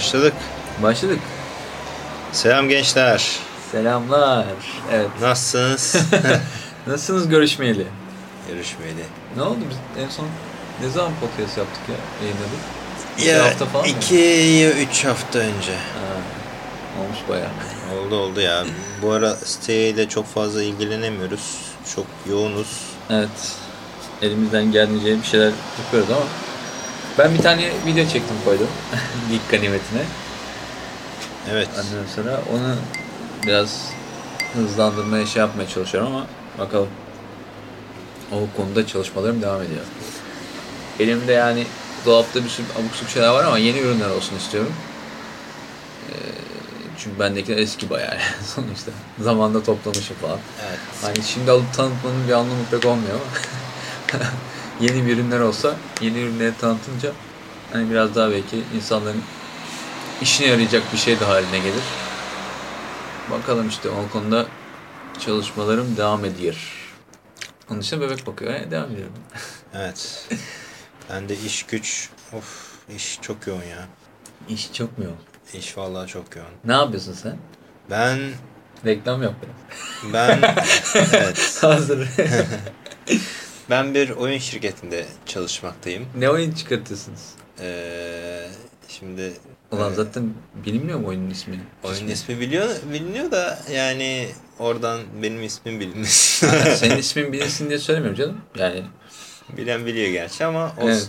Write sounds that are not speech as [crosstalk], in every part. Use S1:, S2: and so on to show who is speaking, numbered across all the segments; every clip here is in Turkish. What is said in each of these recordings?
S1: Başladık.
S2: Başladık.
S1: Selam gençler.
S2: Selamlar. Evet.
S1: Nasılsınız? [laughs]
S2: Nasılsınız görüşmeyeli?
S1: Görüşmeyeli.
S2: Ne oldu biz en son ne zaman podcast yaptık ya? Yayınladık. İki
S1: Ya
S2: hafta falan
S1: iki ya üç hafta önce.
S2: Ha, olmuş bayağı.
S1: Oldu oldu ya. Bu ara siteyle çok fazla ilgilenemiyoruz. Çok yoğunuz.
S2: Evet. Elimizden geldiğince bir şeyler yapıyoruz ama ben bir tane video çektim koydum. [laughs] İlk ganimetine.
S1: Evet.
S2: Ondan sonra onu biraz hızlandırmaya şey yapmaya çalışıyorum ama bakalım. O konuda çalışmalarım devam ediyor. Elimde yani dolapta bir sürü abuk subuk şeyler var ama yeni ürünler olsun istiyorum. Ee, çünkü bendekiler eski bayağı yani [laughs] sonuçta. Zamanda toplamışım falan.
S1: Evet.
S2: Hani şimdi alıp tanıtmanın bir anlamı pek olmuyor ama [laughs] yeni bir ürünler olsa yeni ürünleri tanıtınca hani biraz daha belki insanların işine yarayacak bir şey de haline gelir. Bakalım işte o konuda çalışmalarım devam ediyor. Onun dışında bebek bakıyor. Yani devam ediyorum. [laughs]
S1: Evet. Ben de iş güç. Of iş çok yoğun ya.
S2: İş çok mu yoğun?
S1: İş vallahi çok yoğun.
S2: Ne yapıyorsun sen?
S1: Ben
S2: Reklam yap biraz.
S1: ben [laughs] evet.
S2: Hazır. [laughs]
S1: Ben bir oyun şirketinde çalışmaktayım.
S2: ne oyun çıkartıyorsunuz?
S1: Ee, şimdi
S2: Ulan
S1: e,
S2: zaten bilinmiyor mu oyunun ismi?
S1: Oyun ismi biliyor, biliniyor da yani oradan benim ismim bilinmez. [laughs]
S2: Senin ismin bilinsin diye söylemiyorum canım. Yani
S1: Bilen biliyor gerçi ama olsun.
S2: Evet.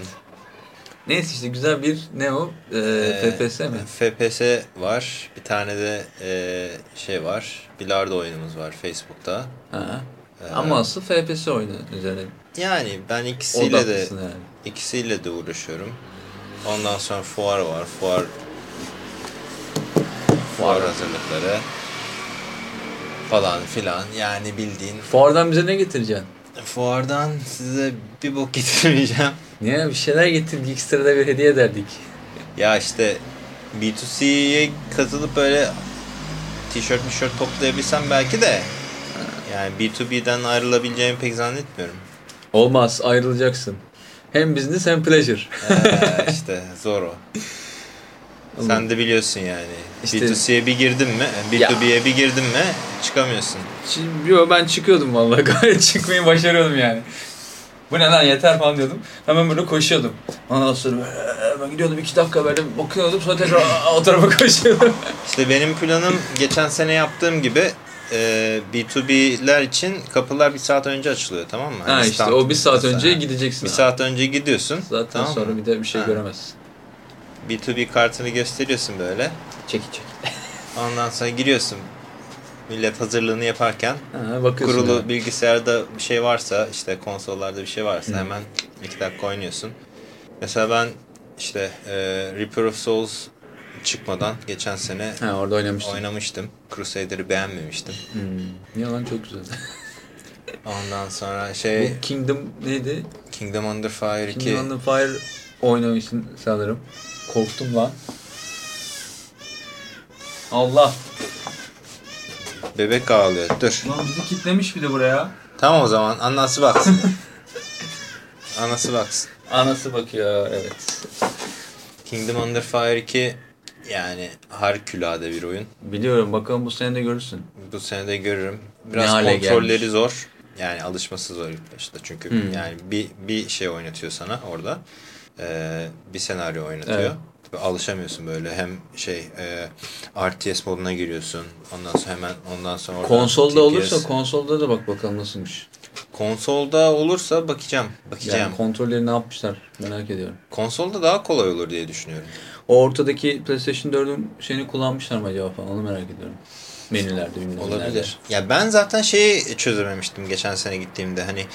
S2: Neyse işte güzel bir ne o? Ee,
S1: Ee,
S2: FPS mi?
S1: FPS var. Bir tane de e, şey var. Bilardo oyunumuz var Facebook'ta.
S2: Ha.
S1: Ee,
S2: Ama asıl FPS oyunu üzerine
S1: Yani ben ikisiyle de
S2: yani.
S1: ikisiyle de uğraşıyorum. Ondan sonra fuar var. Fuar fuar hazırlıkları falan filan. Yani bildiğin
S2: Fuardan bize ne getireceksin?
S1: fuardan size bir bok [laughs] getirmeyeceğim.
S2: Niye bir şeyler getir Geekster'da bir hediye ederdik.
S1: Ya işte B2C'ye katılıp böyle tişört mişört toplayabilsem belki de yani B2B'den ayrılabileceğimi pek zannetmiyorum.
S2: Olmaz ayrılacaksın. Hem business hem pleasure.
S1: Ee, işte zor o. Sen de biliyorsun yani.
S2: İşte-
S1: B2C'ye bir girdin mi, B2B'ye bir girdin mi çıkamıyorsun.
S2: Şimdi, yo, ben çıkıyordum vallahi [laughs] gayet çıkmayı başarıyordum yani. Bu ne lan yeter falan diyordum. Hemen böyle koşuyordum. Ondan sonra ben gidiyordum iki dakika böyle bakıyordum sonra tekrar o tarafa koşuyordum.
S1: İşte benim planım geçen sene yaptığım gibi e, B2B'ler için kapılar bir saat önce açılıyor tamam mı?
S2: ha
S1: Hani
S2: işte
S1: stand-
S2: o bir saat önce
S1: mesela.
S2: gideceksin.
S1: Bir
S2: abi.
S1: saat önce gidiyorsun.
S2: Zaten
S1: tamam
S2: sonra
S1: mı?
S2: bir de bir şey
S1: Ha.
S2: göremezsin.
S1: B2B kartını gösteriyorsun böyle.
S2: Çeki çeki. [laughs]
S1: Ondan sonra giriyorsun. Millet hazırlığını yaparken
S2: Ha, bakıyorsun.
S1: kurulu
S2: yani.
S1: bilgisayarda bir şey varsa işte konsollarda bir şey varsa
S2: Hı.
S1: hemen iki dakika oynuyorsun. Mesela ben işte e, Reaper of Souls çıkmadan geçen sene
S2: Ha orada oynamıştım.
S1: oynamıştım. Crusader'ı beğenmemiştim.
S2: Hmm. Niye lan çok güzel. [laughs]
S1: Ondan sonra şey
S2: Bu Kingdom neydi?
S1: Kingdom Under Fire 2
S2: Kingdom Under Fire oynamışsın sanırım. Korktum lan. Allah.
S1: bebek ağlıyor. Dur.
S2: Lan bizi kitlemiş bir de buraya.
S1: Tamam o zaman anası baksın. [laughs] anası baksın.
S2: Anası bakıyor evet.
S1: Kingdom Under Fire 2 yani harikulade bir oyun.
S2: Biliyorum bakalım bu sene de görürsün.
S1: Bu sene de görürüm. Biraz kontrolleri
S2: gelmiş?
S1: zor. Yani alışması zor ilk başta. Çünkü
S2: Hmm.
S1: yani bir, bir şey oynatıyor sana orada. Ee, bir senaryo oynatıyor.
S2: Evet.
S1: Alışamıyorsun böyle hem şey e, RTS moduna giriyorsun. Ondan sonra hemen ondan sonra
S2: Konsolda
S1: TPS.
S2: olursa konsolda da bak bakalım nasılmış.
S1: konsolda olursa bakacağım. Bakacağım.
S2: Yani kontrolleri ne yapmışlar merak ediyorum.
S1: konsolda daha kolay olur diye düşünüyorum.
S2: O ortadaki PlayStation 4'ün şeyini kullanmışlar mı acaba falan onu merak ediyorum. Menülerde bilmem.
S1: Olabilir. Ya ben zaten şeyi çözememiştim geçen sene gittiğimde. Hani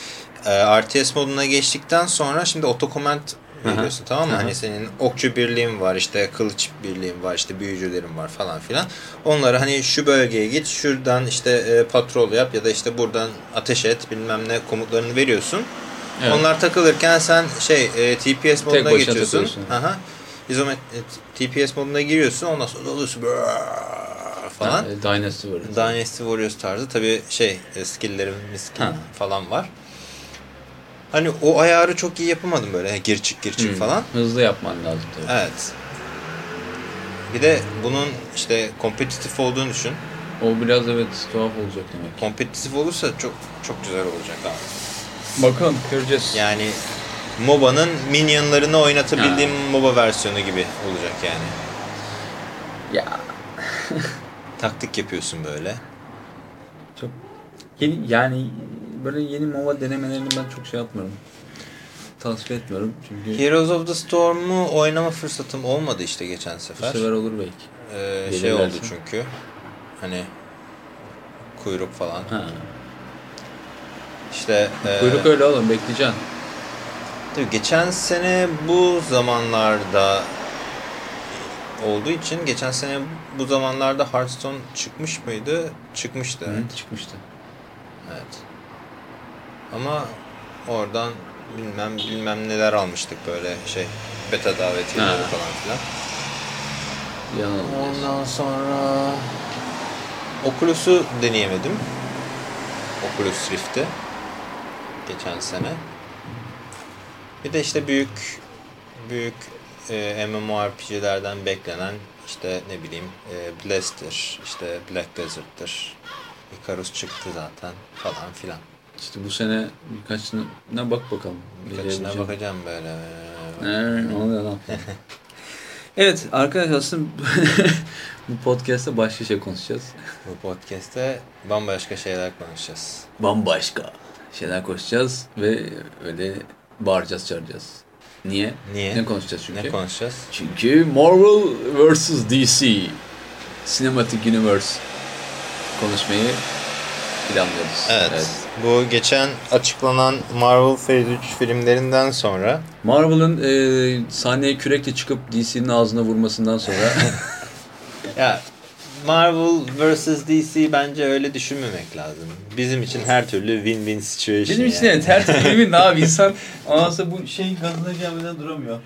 S1: e, RTS moduna geçtikten sonra şimdi otokoment veriyorsun tamam mı?
S2: Aha.
S1: Hani senin okçu birliğin var, işte kılıç birliğin var, işte büyücülerin var falan filan. Onları hani şu bölgeye git, şuradan işte e, patrol yap ya da işte buradan ateş et bilmem ne komutlarını veriyorsun.
S2: Evet.
S1: Onlar takılırken sen şey e, TPS moduna geçiyorsun. Aha. İzomet e, TPS moduna giriyorsun. Ondan sonra dalıyorsun falan.
S2: Ha, e, Dynasty var.
S1: Dynasty Warriors tarzı tabi şey e, skill'lerim skill
S2: Ha.
S1: falan var. Hani o ayarı çok iyi yapamadım böyle. Gir çık gir çık
S2: Hmm.
S1: falan.
S2: Hızlı yapman lazım tabii.
S1: Evet. Bir de bunun işte kompetitif olduğunu düşün.
S2: O biraz evet tuhaf olacak demek.
S1: Kompetitif olursa çok çok güzel olacak abi.
S2: Bakalım göreceğiz.
S1: Yani MOBA'nın minyonlarını oynatabildiğim MOBA versiyonu gibi olacak yani.
S2: Ya [laughs]
S1: Taktik yapıyorsun böyle.
S2: çok yeni yani böyle yeni MOBA denemelerini ben çok şey yapmıyorum. Tasvip etmiyorum çünkü
S1: Heroes of the Storm'u oynama fırsatım olmadı işte geçen
S2: bu
S1: sefer.
S2: sefer olur belki.
S1: Ee, şey oldu çünkü. Hani kuyruk falan.
S2: Ha.
S1: İşte e,
S2: Kuyruk öyle oğlum bekleyeceksin.
S1: Tabii geçen sene bu zamanlarda olduğu için geçen sene bu zamanlarda Hearthstone çıkmış mıydı? Çıkmıştı.
S2: Hı, çıkmıştı.
S1: Evet. Ama oradan bilmem bilmem neler almıştık böyle şey beta davetiyeleri
S2: Ha.
S1: falan filan.
S2: Yanılmıyorsun.
S1: Ondan sonra Oculus'u deneyemedim. Oculus Rift'i. Geçen sene. Bir de işte büyük büyük e, MMORPG'lerden beklenen işte ne bileyim e, Blast'tir, işte Black Desert'tır. Icarus çıktı zaten falan filan.
S2: İşte bu sene birkaçına bak bakalım.
S1: Birkaçına bakacağım böyle.
S2: Ne oluyor lan? [laughs] evet arkadaşlar aslında bu [laughs] podcast'ta başka şey konuşacağız.
S1: Bu podcast'te bambaşka şeyler konuşacağız.
S2: Bambaşka şeyler konuşacağız ve öyle bağıracağız çağıracağız. Niye?
S1: Niye?
S2: Ne konuşacağız çünkü?
S1: Ne konuşacağız?
S2: Çünkü Marvel vs. DC Cinematic Universe konuşmayı planlıyoruz.
S1: Evet. Bu geçen açıklanan Marvel Phase 3 filmlerinden sonra
S2: Marvel'ın e, sahneye kürekle çıkıp DC'nin ağzına vurmasından sonra [laughs]
S1: ya Marvel vs DC bence öyle düşünmemek lazım. Bizim için her türlü win-win situation.
S2: Benim için
S1: yani.
S2: evet her türlü de abi [laughs] insan anası bu şeyin gazına gelmeden duramıyor.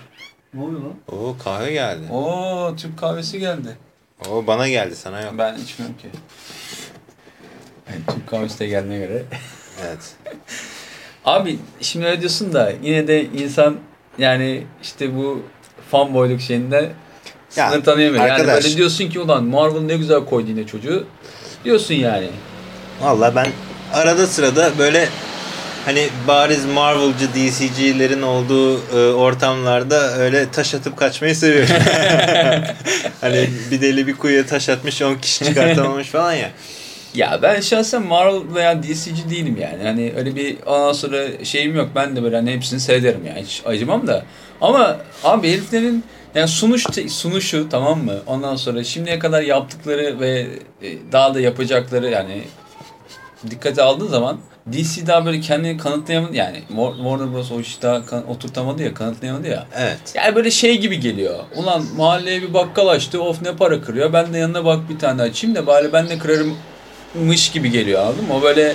S2: Ne oluyor lan?
S1: Oo kahve geldi.
S2: Oo Türk kahvesi geldi.
S1: Oo bana geldi sana yok.
S2: Ben içmiyorum ki. Yani Türk kahvesi de geldiğine göre. [laughs]
S1: Evet.
S2: Abi şimdi öyle diyorsun da yine de insan yani işte bu fanboyluk şeyinde sınır tanıyamıyor. Yani
S1: arkadaş-
S2: böyle diyorsun ki ulan Marvel ne güzel koydu yine çocuğu. Diyorsun yani.
S1: Valla ben arada sırada böyle hani bariz Marvel'cı DC'cilerin olduğu e, ortamlarda öyle taş atıp kaçmayı seviyorum. [laughs] hani bir deli bir kuyuya taş atmış 10 kişi çıkartamamış [laughs] falan ya.
S2: Ya ben şahsen Marvel veya DC'ci değilim yani. Hani öyle bir ondan sonra şeyim yok. Ben de böyle hani hepsini seyrederim yani. Hiç acımam da. Ama abi heriflerin yani sunuş sunuşu tamam mı? Ondan sonra şimdiye kadar yaptıkları ve e, daha da yapacakları yani dikkate aldığın zaman DC daha böyle kendini kanıtlayamadı yani War- Warner Bros. o işi daha oturtamadı ya kanıtlayamadı ya.
S1: Evet.
S2: Yani böyle şey gibi geliyor. Ulan mahalleye bir bakkal açtı. Of ne para kırıyor. Ben de yanına bak bir tane açayım da bari ben de kırarımmış gibi geliyor anladın mı? O böyle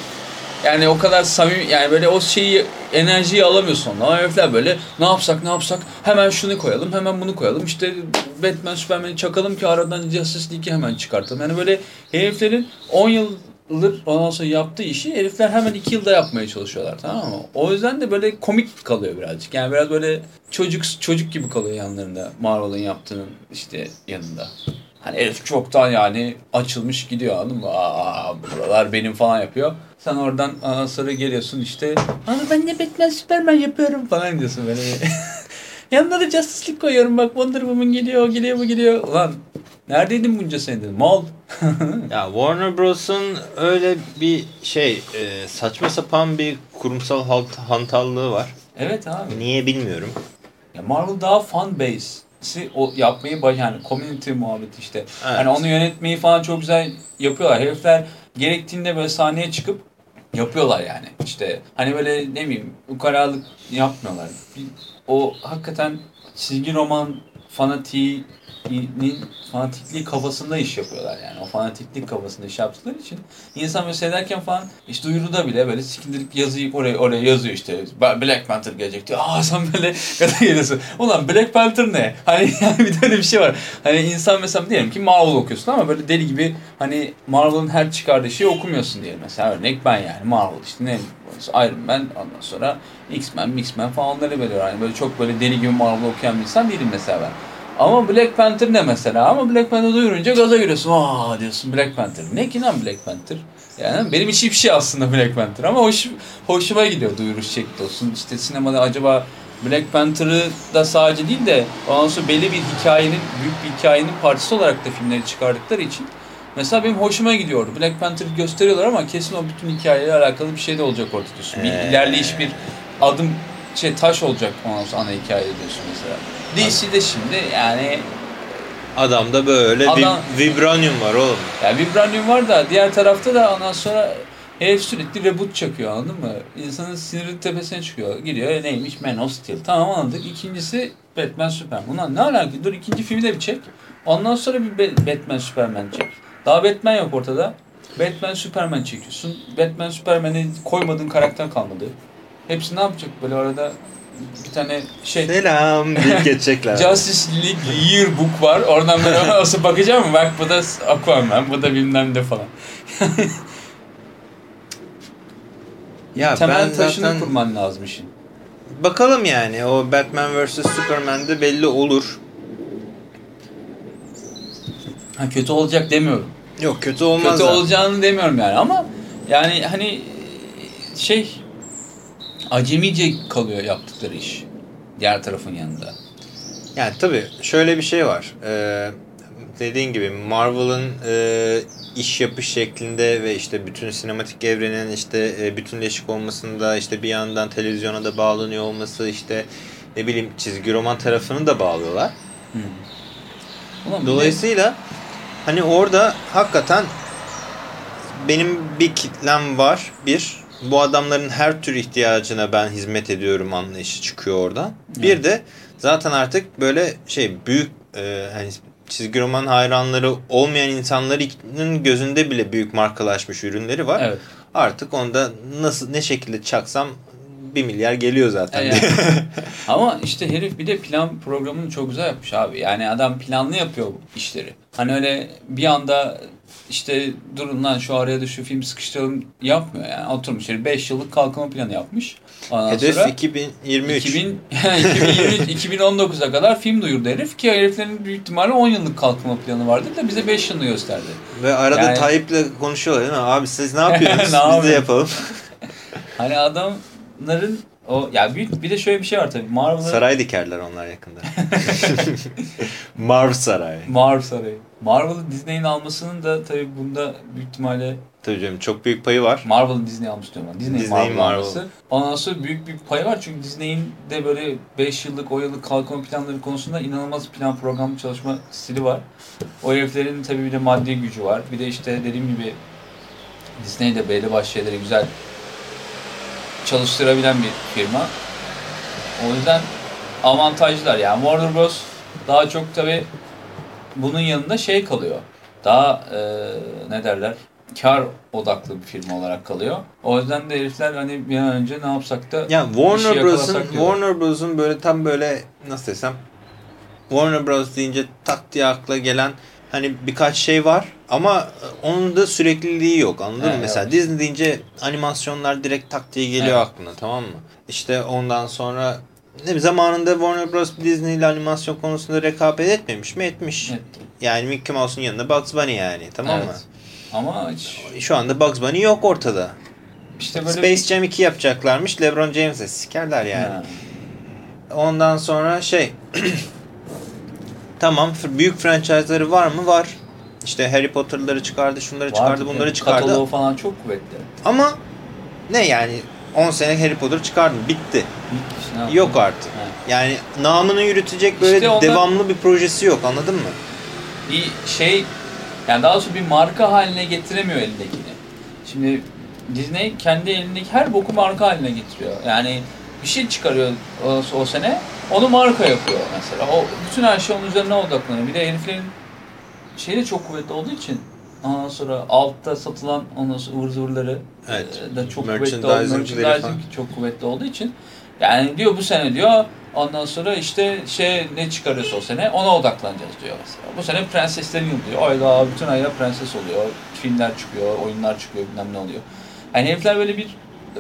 S2: yani o kadar samimi yani böyle o şeyi enerjiyi alamıyorsun ondan. Ama herifler böyle ne yapsak ne yapsak hemen şunu koyalım hemen bunu koyalım. İşte Batman Superman'i çakalım ki aradan Justice League'i hemen çıkartalım. Yani böyle heriflerin 10 yıldır ondan sonra yaptığı işi herifler hemen 2 yılda yapmaya çalışıyorlar tamam mı? O yüzden de böyle komik kalıyor birazcık. Yani biraz böyle çocuk çocuk gibi kalıyor yanlarında Marvel'ın yaptığının işte yanında. Hani herif çoktan yani açılmış gidiyor anladın mı? Aa buralar benim falan yapıyor. Sen oradan sonra geliyorsun işte. Ama ben de Batman Superman yapıyorum falan diyorsun böyle. [laughs] Yanına da Justice League koyuyorum bak Wonder Woman geliyor, o geliyor, bu geliyor. Ulan neredeydin bunca senedir? Mal. [laughs]
S1: Ya Warner Bros'un öyle bir şey e, saçma sapan bir kurumsal halt- hantallığı var.
S2: evet abi.
S1: Niye bilmiyorum.
S2: Ya Marvel daha fan base'i o yapmayı baş yani community muhabbeti işte.
S1: Evet.
S2: Hani onu yönetmeyi falan çok güzel yapıyorlar. Herifler gerektiğinde böyle sahneye çıkıp yapıyorlar yani. İşte hani böyle ne bileyim ukalalık yapmıyorlar. O hakikaten çizgi roman fanatiğinin fanatikliği kafasında iş yapıyorlar yani. O fanatiklik kafasında iş yaptıkları için insan böyle seyrederken falan işte duyuruda bile böyle sikindirip yazıyı oraya oraya yazıyor işte. Black Panther gelecek diyor. Aa sen böyle [laughs] gaza geliyorsun. Ulan Black Panther ne? Hani [laughs] yani bir de bir şey var. Hani insan mesela diyelim ki Marvel okuyorsun ama böyle deli gibi hani Marvel'ın her çıkardığı şeyi okumuyorsun diyelim. Mesela örnek ben yani Marvel işte ne Iron Man ondan sonra X-Men, X-Men falan onları veriyor. Hani böyle çok böyle deli gibi Marvel okuyan bir insan değilim mesela ben. Ama Black Panther ne mesela? Ama Black Panther duyurunca gaza giriyorsun. Aa diyorsun Black Panther. Ne ki lan Black Panther? Yani benim için bir şey aslında Black Panther ama hoş, hoşuma gidiyor duyuruş şekli olsun. İşte sinemada acaba Black Panther'ı da sadece değil de ondan sonra belli bir hikayenin, büyük bir hikayenin parçası olarak da filmleri çıkardıkları için mesela benim hoşuma gidiyordu. Black Panther'ı gösteriyorlar ama kesin o bütün hikayeyle alakalı bir şey de olacak ortada. Bir ilerleyiş, bir adım şey taş olacak ondan sonra ana hikaye diyorsun mesela. DC'de şimdi yani
S1: Adamda böyle
S2: Adam-
S1: vib- vibranium var oğlum.
S2: ya Vibranium var da diğer tarafta da ondan sonra herif sürekli reboot çakıyor anladın mı? İnsanın siniri tepesine çıkıyor. Gidiyor neymiş Man of Steel. Tamam anladık. İkincisi Batman Superman. Ulan ne alaka? Dur ikinci filmi de bir çek. Ondan sonra bir Ba- Batman Superman çek. Daha Batman yok ortada. Batman Superman çekiyorsun. Batman Superman'e koymadığın karakter kalmadı. Hepsi ne yapacak böyle arada bir tane şey
S1: Selam deyip [laughs] geçecekler.
S2: Justice League Yearbook var. Oradan böyle [laughs] nasıl bakacağım mı? Bak bu da Aquaman, bu da bilmem ne falan. [laughs]
S1: ya
S2: Temel
S1: ben
S2: taşını
S1: zaten
S2: kurman lazım işin.
S1: bakalım yani o Batman vs Superman'de belli olur.
S2: Ha, kötü olacak demiyorum.
S1: Yok kötü olmaz.
S2: kötü
S1: zaten.
S2: olacağını demiyorum yani ama yani hani şey acemice kalıyor yaptıkları iş. Diğer tarafın yanında.
S1: Yani tabii şöyle bir şey var. Ee, dediğin gibi Marvel'ın e, iş yapış şeklinde ve işte bütün sinematik evrenin işte e, bütünleşik olmasında işte bir yandan televizyona da bağlanıyor olması işte ne bileyim çizgi roman tarafını da bağlıyorlar.
S2: De-
S1: Dolayısıyla hani orada hakikaten benim bir kitlem var. Bir, bu adamların her tür ihtiyacına ben hizmet ediyorum anlayışı çıkıyor oradan. Bir de zaten artık böyle şey büyük e, hani çizgi roman hayranları olmayan insanların gözünde bile büyük markalaşmış ürünleri var.
S2: Evet.
S1: Artık onda nasıl ne şekilde çaksam bir milyar geliyor zaten.
S2: Yani. [laughs] Ama işte herif bir de plan programını çok güzel yapmış abi. Yani adam planlı yapıyor bu işleri. Hani öyle bir anda işte durun lan şu araya da şu film sıkıştıralım yapmıyor yani. Oturmuş herif 5 yıllık kalkınma planı yapmış. Ondan
S1: Hedef
S2: sonra
S1: 2023.
S2: 2000, 2023, 2019'a kadar film duyurdu herif ki heriflerin büyük ihtimalle 10 yıllık kalkınma planı vardır da bize 5 yılını gösterdi.
S1: Ve arada
S2: Yani-
S1: Tayyip'le konuşuyorlar değil mi? Abi siz ne [laughs] yapıyorsunuz?
S2: Ne
S1: Biz de yapalım. [laughs]
S2: Hani adamların o ya büyük bir de şöyle bir şey var tabii. Marvel'ın
S1: Saray dikerler onlar yakında. Marv [laughs] Saray.
S2: Marvel Sarayı. Marvel'ı Disney'in almasının da tabii bunda büyük ihtimalle
S1: Tabii canım çok büyük payı var.
S2: Marvel'ı Disney almış diyorum ben. Disney,
S1: Disney,
S2: Marvel,
S1: Marvel.
S2: alması. Ondan sonra büyük bir payı var çünkü Disney'in de böyle 5 yıllık, 10 yıllık kalkınma planları konusunda inanılmaz plan program çalışma stili var. O heriflerin tabii bir de maddi gücü var. Bir de işte dediğim gibi Disney de belli başlı şeyleri güzel çalıştırabilen bir firma. O yüzden avantajlar yani Warner Bros. daha çok tabii bunun yanında şey kalıyor. Daha e, ne derler? Kar odaklı bir firma olarak kalıyor. O yüzden de herifler hani bir an önce ne yapsak da
S1: Ya
S2: işi
S1: Warner Bros'un
S2: yakalasak diyorlar.
S1: Warner Bros'un böyle tam böyle nasıl desem Warner Bros deyince tak diye akla gelen hani birkaç şey var ama onun da sürekliliği yok anladın mı?
S2: Evet,
S1: Mesela
S2: evet.
S1: Disney deyince animasyonlar direkt tak diye geliyor
S2: Evet.
S1: aklına tamam mı? İşte ondan sonra zamanında Warner Bros Disney ile animasyon konusunda rekabet etmemiş mi? Etmiş.
S2: Evet.
S1: Yani Mickey Mouse'un yanında Bugs Bunny yani tamam
S2: Evet.
S1: mı?
S2: Ama hiç
S1: Şu anda Bugs Bunny yok ortada.
S2: işte böyle
S1: Space Jam 2 yapacaklarmış. LeBron James'e sikerler yani.
S2: Ha.
S1: Ondan sonra şey [clears throat] tamam büyük franchise'ları var mı? Var. İşte Harry Potter'ları çıkardı, şunları çıkardı,
S2: Var.
S1: bunları çıkardı.
S2: Kataloğu falan çok kuvvetli.
S1: Ama ne yani 10 sene Harry Potter çıkardı. Bitti.
S2: Yapayım?
S1: Yok artık.
S2: Ha.
S1: Yani namını yürütecek böyle
S2: İşte onlar-
S1: devamlı bir projesi yok. Anladın mı?
S2: bir şey yani daha doğrusu bir marka haline getiremiyor elindekini. Şimdi Disney kendi elindeki her boku marka haline getiriyor. Yani bir şey çıkarıyor o, o sene onu marka yapıyor mesela. O bütün her şey onun üzerine odaklanıyor. Bir de heriflerin şeyi de çok kuvvetli olduğu için ondan sonra altta satılan ondan sonra ıvır zıvırları
S1: Evet.
S2: e, da çok kuvvetli olduğu merchandising çok kuvvetli olduğu için yani diyor bu sene diyor ondan sonra işte şey ne çıkarıyorsa o sene ona odaklanacağız diyor mesela. Bu sene prenseslerin yılı diyor. Ayda bütün ayda prenses oluyor. Filmler çıkıyor, oyunlar çıkıyor bilmem ne oluyor. Yani herifler böyle bir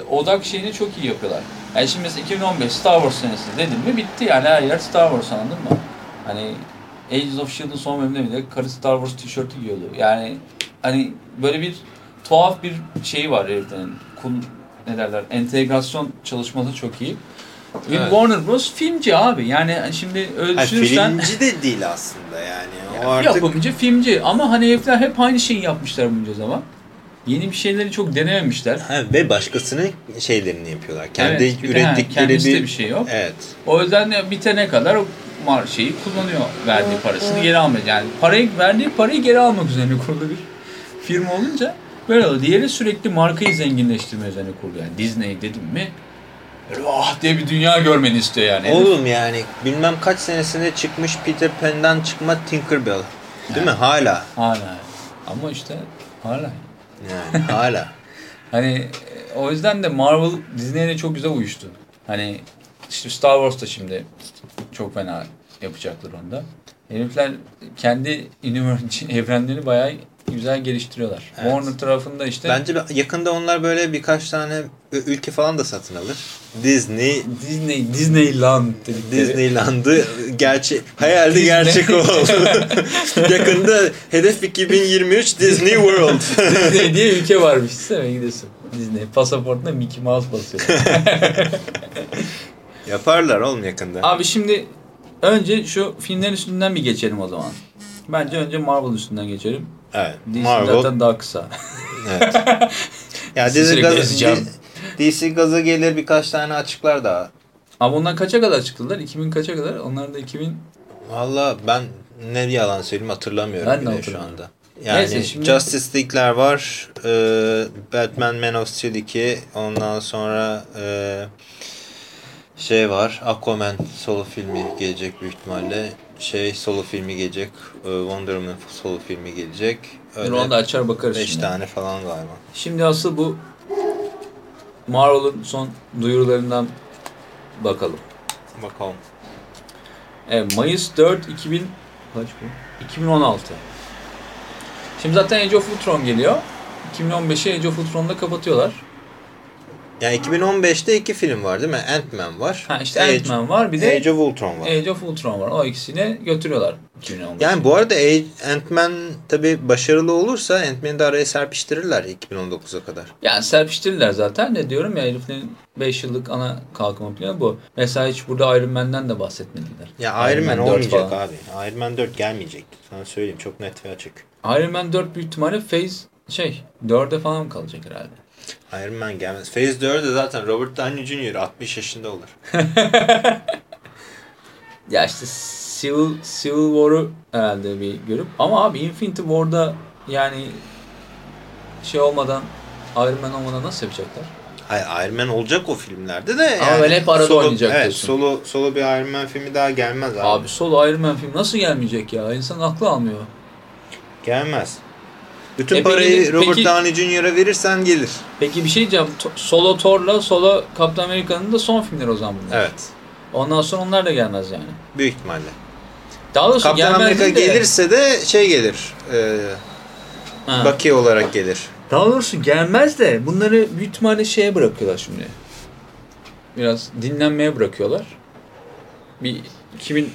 S2: odak şeyini çok iyi yapıyorlar. Yani şimdi mesela 2015 Star Wars senesi dedim mi bitti yani her yer Star Wars anladın mı? Hani Agents of S.H.I.E.L.D'ın son bölümünde bile karı Star Wars tişörtü giyiyordu. Yani hani böyle bir tuhaf bir şeyi var heriflerin. Kul, ne derler? Entegrasyon çalışması çok iyi. Ve
S1: Evet.
S2: Warner Bros. filmci abi. Yani şimdi öyle
S1: Hayır,
S2: düşünürsen...
S1: filmci de değil aslında yani. O
S2: Ya,
S1: artık
S2: Yapımcı, filmci ama hani herifler hep aynı şeyi yapmışlar bunca zaman. Yeni bir şeyleri çok denememişler.
S1: Ha, ve başkasının şeylerini yapıyorlar. Kendi
S2: Evet, bir
S1: ürettikleri
S2: kendisi de
S1: bir...
S2: bir şey yok.
S1: Evet.
S2: O yüzden de bitene kadar mar şeyi kullanıyor. Verdiği parasını geri almıyor. Yani parayı verdiği parayı geri almak üzerine kurulu bir firma olunca böyle oluyor. Diğeri sürekli markayı zenginleştirme üzerine kurulu. Yani Disney dedim mi ah diye bir dünya görmeni istiyor yani.
S1: Oğlum yani bilmem kaç senesinde çıkmış Peter Pan'dan çıkma Tinkerbell. Değil mi? Hala.
S2: Hala. Ama işte hala.
S1: Yani hala. [laughs]
S2: Hani o yüzden de Marvel Disney'le çok güzel uyuştu. Hani işte Star Wars da şimdi çok fena yapacaklar onda. Herifler kendi [laughs] evrenlerini bayağı güzel geliştiriyorlar.
S1: Evet.
S2: Warner tarafında işte
S1: Bence yakında onlar böyle birkaç tane ülke falan da satın alır. Disney,
S2: Disney Disneyland dedikleri.
S1: Disneyland'ı gerçek, hayalde
S2: Disney.
S1: gerçek oldu. [laughs] Yakında hedef 2023 Disney World.
S2: Disney diye ülke varmış. Sen gidiyorsun. Disney pasaportuna Mickey Mouse basıyor. [laughs]
S1: Yaparlar oğlum yakında.
S2: Abi şimdi önce şu filmlerin üstünden bir geçelim o zaman. Bence önce Marvel üstünden geçelim.
S1: Evet.
S2: DC
S1: Marvel.
S2: zaten daha kısa.
S1: Evet. [laughs] ya DC, gazı. DC gazı gelir birkaç tane açıklar daha.
S2: Ama onlar kaça kadar çıktılar? 2000 kaça kadar? Onlar da 2000...
S1: Valla ben ne yalan söyleyeyim hatırlamıyorum
S2: Ben
S1: bile şu anda. Yani
S2: Neyse, şimdi-
S1: Justice League'ler var. Ee, Batman Man of Steel 2. Ondan sonra e, şey var. Aquaman solo filmi gelecek büyük ihtimalle. Şey solo filmi gelecek. Ee, Wonder Woman solo filmi gelecek.
S2: Dur onu da açar bakarız
S1: 5
S2: şimdi.
S1: tane falan galiba.
S2: Şimdi asıl bu Marvel'ın son duyurularından bakalım.
S1: Bakalım.
S2: Evet, Mayıs 4 2000 kaç bu? 2016. Şimdi zaten Age of Ultron geliyor. 2015'e Age of Ultron'da kapatıyorlar.
S1: Yani 2015'te iki film var değil mi? Ant-Man var.
S2: Ha işte
S1: Age-
S2: Ant-Man var bir de
S1: Age of Ultron var.
S2: Age of Ultron var. O ikisini götürüyorlar 2015'e.
S1: Yani bu arada Ant-Man tabi başarılı olursa Ant-Man'i de araya serpiştirirler 2019'a kadar.
S2: Yani serpiştirirler zaten de diyorum ya heriflerin 5 yıllık ana kalkınma planı bu. Mesela hiç burada Iron Man'den de bahsetmediler.
S1: Ya Iron Man
S2: 4
S1: olmayacak
S2: falan.
S1: abi. Iron Man 4 gelmeyecek. Sana söyleyeyim çok net ve açık.
S2: Iron Man 4 büyük ihtimalle Phase şey 4'e falan kalacak herhalde.
S1: Iron Man gelmez. Phase 4'de zaten Robert Downey Jr. 60 yaşında olur. [laughs]
S2: Ya işte Civil, Civil War'u herhalde bir görüp ama abi Infinity War'da yani şey olmadan Iron Man olmadan nasıl yapacaklar?
S1: Hayır Iron Man olacak o filmlerde de.
S2: Ama
S1: yani
S2: böyle hep arada
S1: solo,
S2: oynayacak
S1: evet,
S2: diyorsun.
S1: Solo, solo bir Iron Man filmi daha gelmez abi.
S2: Abi solo Iron Man film nasıl gelmeyecek ya? İnsan aklı almıyor.
S1: Gelmez. Bütün
S2: E peki-
S1: parayı Robert
S2: peki-
S1: Downey Jr.'a verirsen gelir.
S2: Peki bir şey diyeceğim. Solo Thor'la Solo Captain America'nın da son filmleri o zaman bunlar.
S1: Evet.
S2: Ondan sonra onlar da gelmez yani.
S1: Büyük ihtimalle.
S2: Daha doğrusu
S1: Amerika
S2: değil de-
S1: gelirse de şey gelir. E,
S2: Ha.
S1: Bucky olarak gelir.
S2: Daha doğrusu gelmez de bunları büyük ihtimalle şeye bırakıyorlar şimdi. Biraz dinlenmeye bırakıyorlar. Bir 2000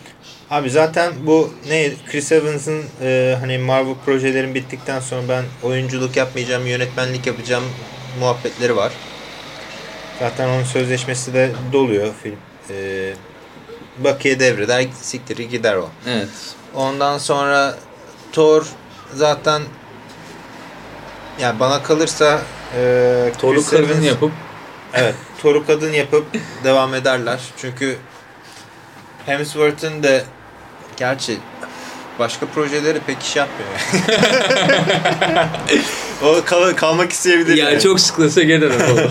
S1: Abi zaten bu ne Chris Evans'ın e, hani Marvel projelerin bittikten sonra ben oyunculuk yapmayacağım, yönetmenlik yapacağım muhabbetleri var. Zaten onun sözleşmesi de doluyor film. E, Bucky'ye devreder, siktiri gider o.
S2: evet.
S1: Ondan sonra Thor zaten yani bana kalırsa e,
S2: Thor'u
S1: Chris
S2: kadın
S1: Evans-
S2: yapıp
S1: Evet. Thor'u kadın yapıp devam ederler. Çünkü Hemsworth'ın da gerçi başka projeleri pek iş yapmıyor. [laughs] o kal- kalmak isteyebilir.
S2: ya
S1: yani.
S2: çok sıkılırsa gelir o. [laughs]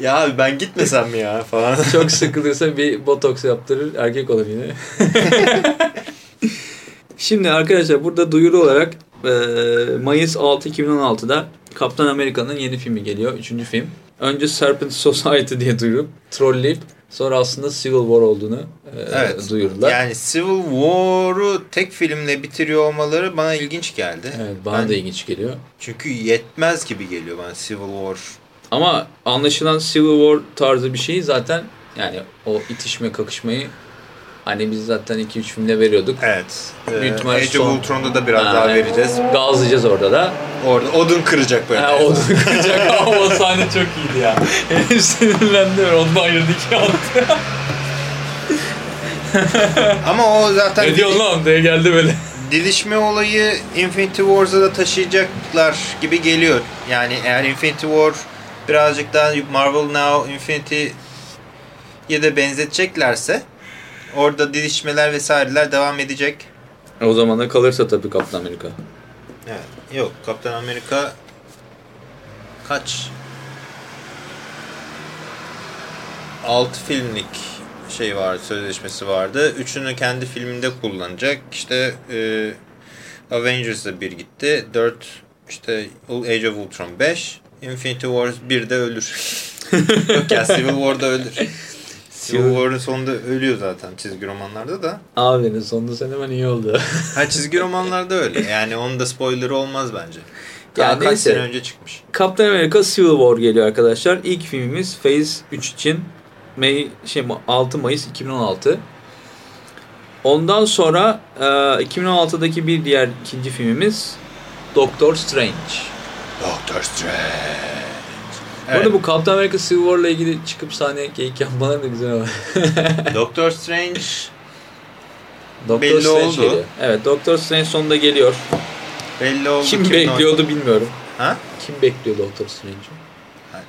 S1: Ya abi ben gitmesem mi ya falan. [laughs]
S2: çok sıkılırsa bir botoks yaptırır erkek olur yine. Şimdi arkadaşlar burada duyuru olarak e, Mayıs 6 2016'da Kaptan Amerika'nın yeni filmi geliyor. Üçüncü film. Önce Serpent Society diye duyurup trolleyip sonra aslında Civil War olduğunu e,
S1: evet.
S2: duyurdular.
S1: Yani Civil War'u tek filmle bitiriyor olmaları bana ilginç geldi.
S2: Evet bana
S1: Ben-
S2: da ilginç geliyor.
S1: Çünkü yetmez gibi geliyor bana Civil War.
S2: Ama anlaşılan Civil War tarzı bir şeyi zaten yani o itişme kakışmayı Hani biz zaten 2-3 filmde veriyorduk.
S1: Evet. Ee,
S2: Büyük ihtimal
S1: Age
S2: son-
S1: of Ultron'da da biraz
S2: Ha,
S1: daha vereceğiz.
S2: Gazlayacağız orada da.
S1: Orada odun kıracak böyle.
S2: Ha, o da [laughs] kıracak ama o sahne çok iyiydi ya. Elim sinirlendi. Ondan ayırdı iki attı. [laughs]
S1: Ama o zaten
S2: ne diyorsun lan diye geldi böyle.
S1: didişme olayı Infinity Wars'a da taşıyacaklar gibi geliyor. Yani eğer Infinity War birazcık daha Marvel Now Infinity'ye de benzeteceklerse orada didişmeler vesaireler devam edecek.
S2: O zaman da kalırsa tabii Kaptan Amerika.
S1: Evet. Yok Kaptan Amerika kaç 6 filmlik şey vardı, sözleşmesi vardı. Üçünü kendi filminde kullanacak. İşte e, Avengers'da bir gitti. 4 işte Age of Ultron 5. Infinity Wars 1'de ölür. [laughs] Yok ya Civil War'da ölür. Civil War'ın sonunda ölüyor zaten çizgi romanlarda da.
S2: Abinin sonunu söylemen iyi oldu. [laughs]
S1: Ha çizgi romanlarda öyle. Yani onun da spoilerı olmaz bence. Daha kaç
S2: neyse.
S1: sene önce çıkmış.
S2: Kaptan Amerika Civil War geliyor arkadaşlar. İlk filmimiz Phase 3 için May, şey, 6 Mayıs 2016. Ondan sonra e, 2016'daki bir diğer ikinci filmimiz Doctor Strange.
S1: Doctor Strange.
S2: Bu arada bu Kaptan Amerika Civil War ile ilgili çıkıp sahne geyik yapmaları da güzel ama. [laughs]
S1: Doctor Strange
S2: Doctor
S1: Belli
S2: Strange
S1: oldu.
S2: geliyor. Evet Doctor Strange sonunda geliyor.
S1: belli oldu.
S2: Kim
S1: kimin
S2: bekliyordu bilmiyorum.
S1: oy- Ha?
S2: Kim bekliyor Doctor Strange'i?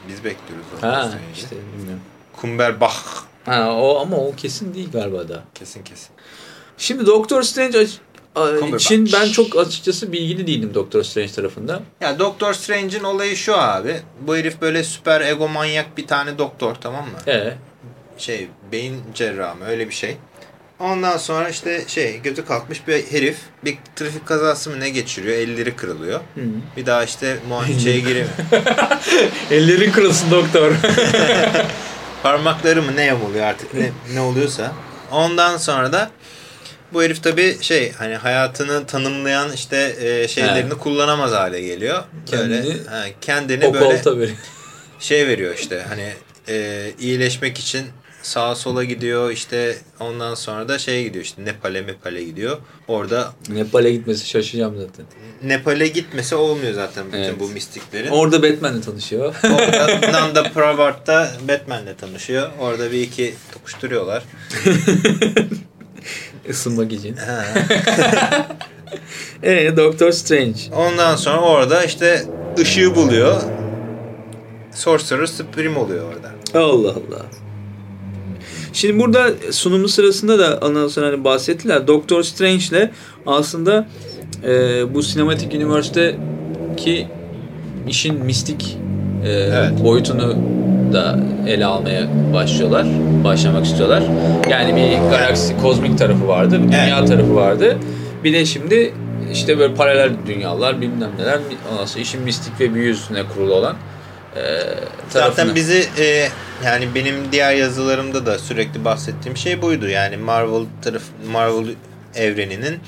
S1: Biz bekliyoruz Doctor
S2: Ha
S1: Strange'i.
S2: işte bilmiyorum.
S1: Cumberbatch.
S2: Ha o ama o kesin değil galiba da.
S1: Kesin kesin.
S2: Şimdi Doctor Strange
S1: Cumberbatch.
S2: için ben çok açıkçası bilgili değilim Doctor Strange tarafında.
S1: Ya Doctor Strange'in olayı şu abi. Bu herif böyle süper egomanyak bir tane doktor tamam mı?
S2: E
S1: Şey beyin cerrahı mı öyle bir şey. Ondan sonra işte şey gözü kalkmış bir herif bir trafik kazası mı ne geçiriyor elleri kırılıyor.
S2: Hı.
S1: Bir daha işte muayeneye giremiyor. [laughs]
S2: Ellerin kırılsın doktor. [laughs]
S1: Parmakları mı ne yamuluyor artık ne, ne oluyorsa. Ondan sonra da bu herif tabi şey hani hayatını tanımlayan işte e, şeylerini kullanamaz hale geliyor. Böyle,
S2: Kendini
S1: ha, kendini
S2: o
S1: böyle
S2: veriyor. [laughs]
S1: şey veriyor işte hani e, iyileşmek için sağa sola gidiyor işte ondan sonra da şeye gidiyor işte Nepal'e Mepal'e gidiyor. Orada
S2: Nepal'e gitmesi şaşacağım zaten.
S1: Nepal'e gitmesi olmuyor zaten bütün
S2: Evet.
S1: bu mistiklerin.
S2: Orada Batman'le tanışıyor. [laughs]
S1: Orada Nanda Parbat'ta Batman'le tanışıyor. Orada bir iki tokuşturuyorlar. [laughs]
S2: Isınmak için. E Doctor Strange.
S1: Ondan sonra orada işte ışığı buluyor. Sorcerer Supreme oluyor orada.
S2: Allah Allah. Şimdi burada sunumu sırasında da ondan sonra hani bahsettiler. Doctor Strange ile aslında e, bu Cinematic Universe'deki işin mistik e,
S1: Evet.
S2: boyutunu da ele almaya başlıyorlar. Başlamak istiyorlar. Yani bir galaksi, kozmik tarafı vardı, bir dünya tarafı vardı. Bir de şimdi işte böyle paralel dünyalar bilmem neler. Ondan sonra işin mistik ve büyü üstüne kurulu olan e, tarafını.
S1: Zaten bizi e, yani benim diğer yazılarımda da sürekli bahsettiğim şey buydu. Yani Marvel taraf Marvel evreninin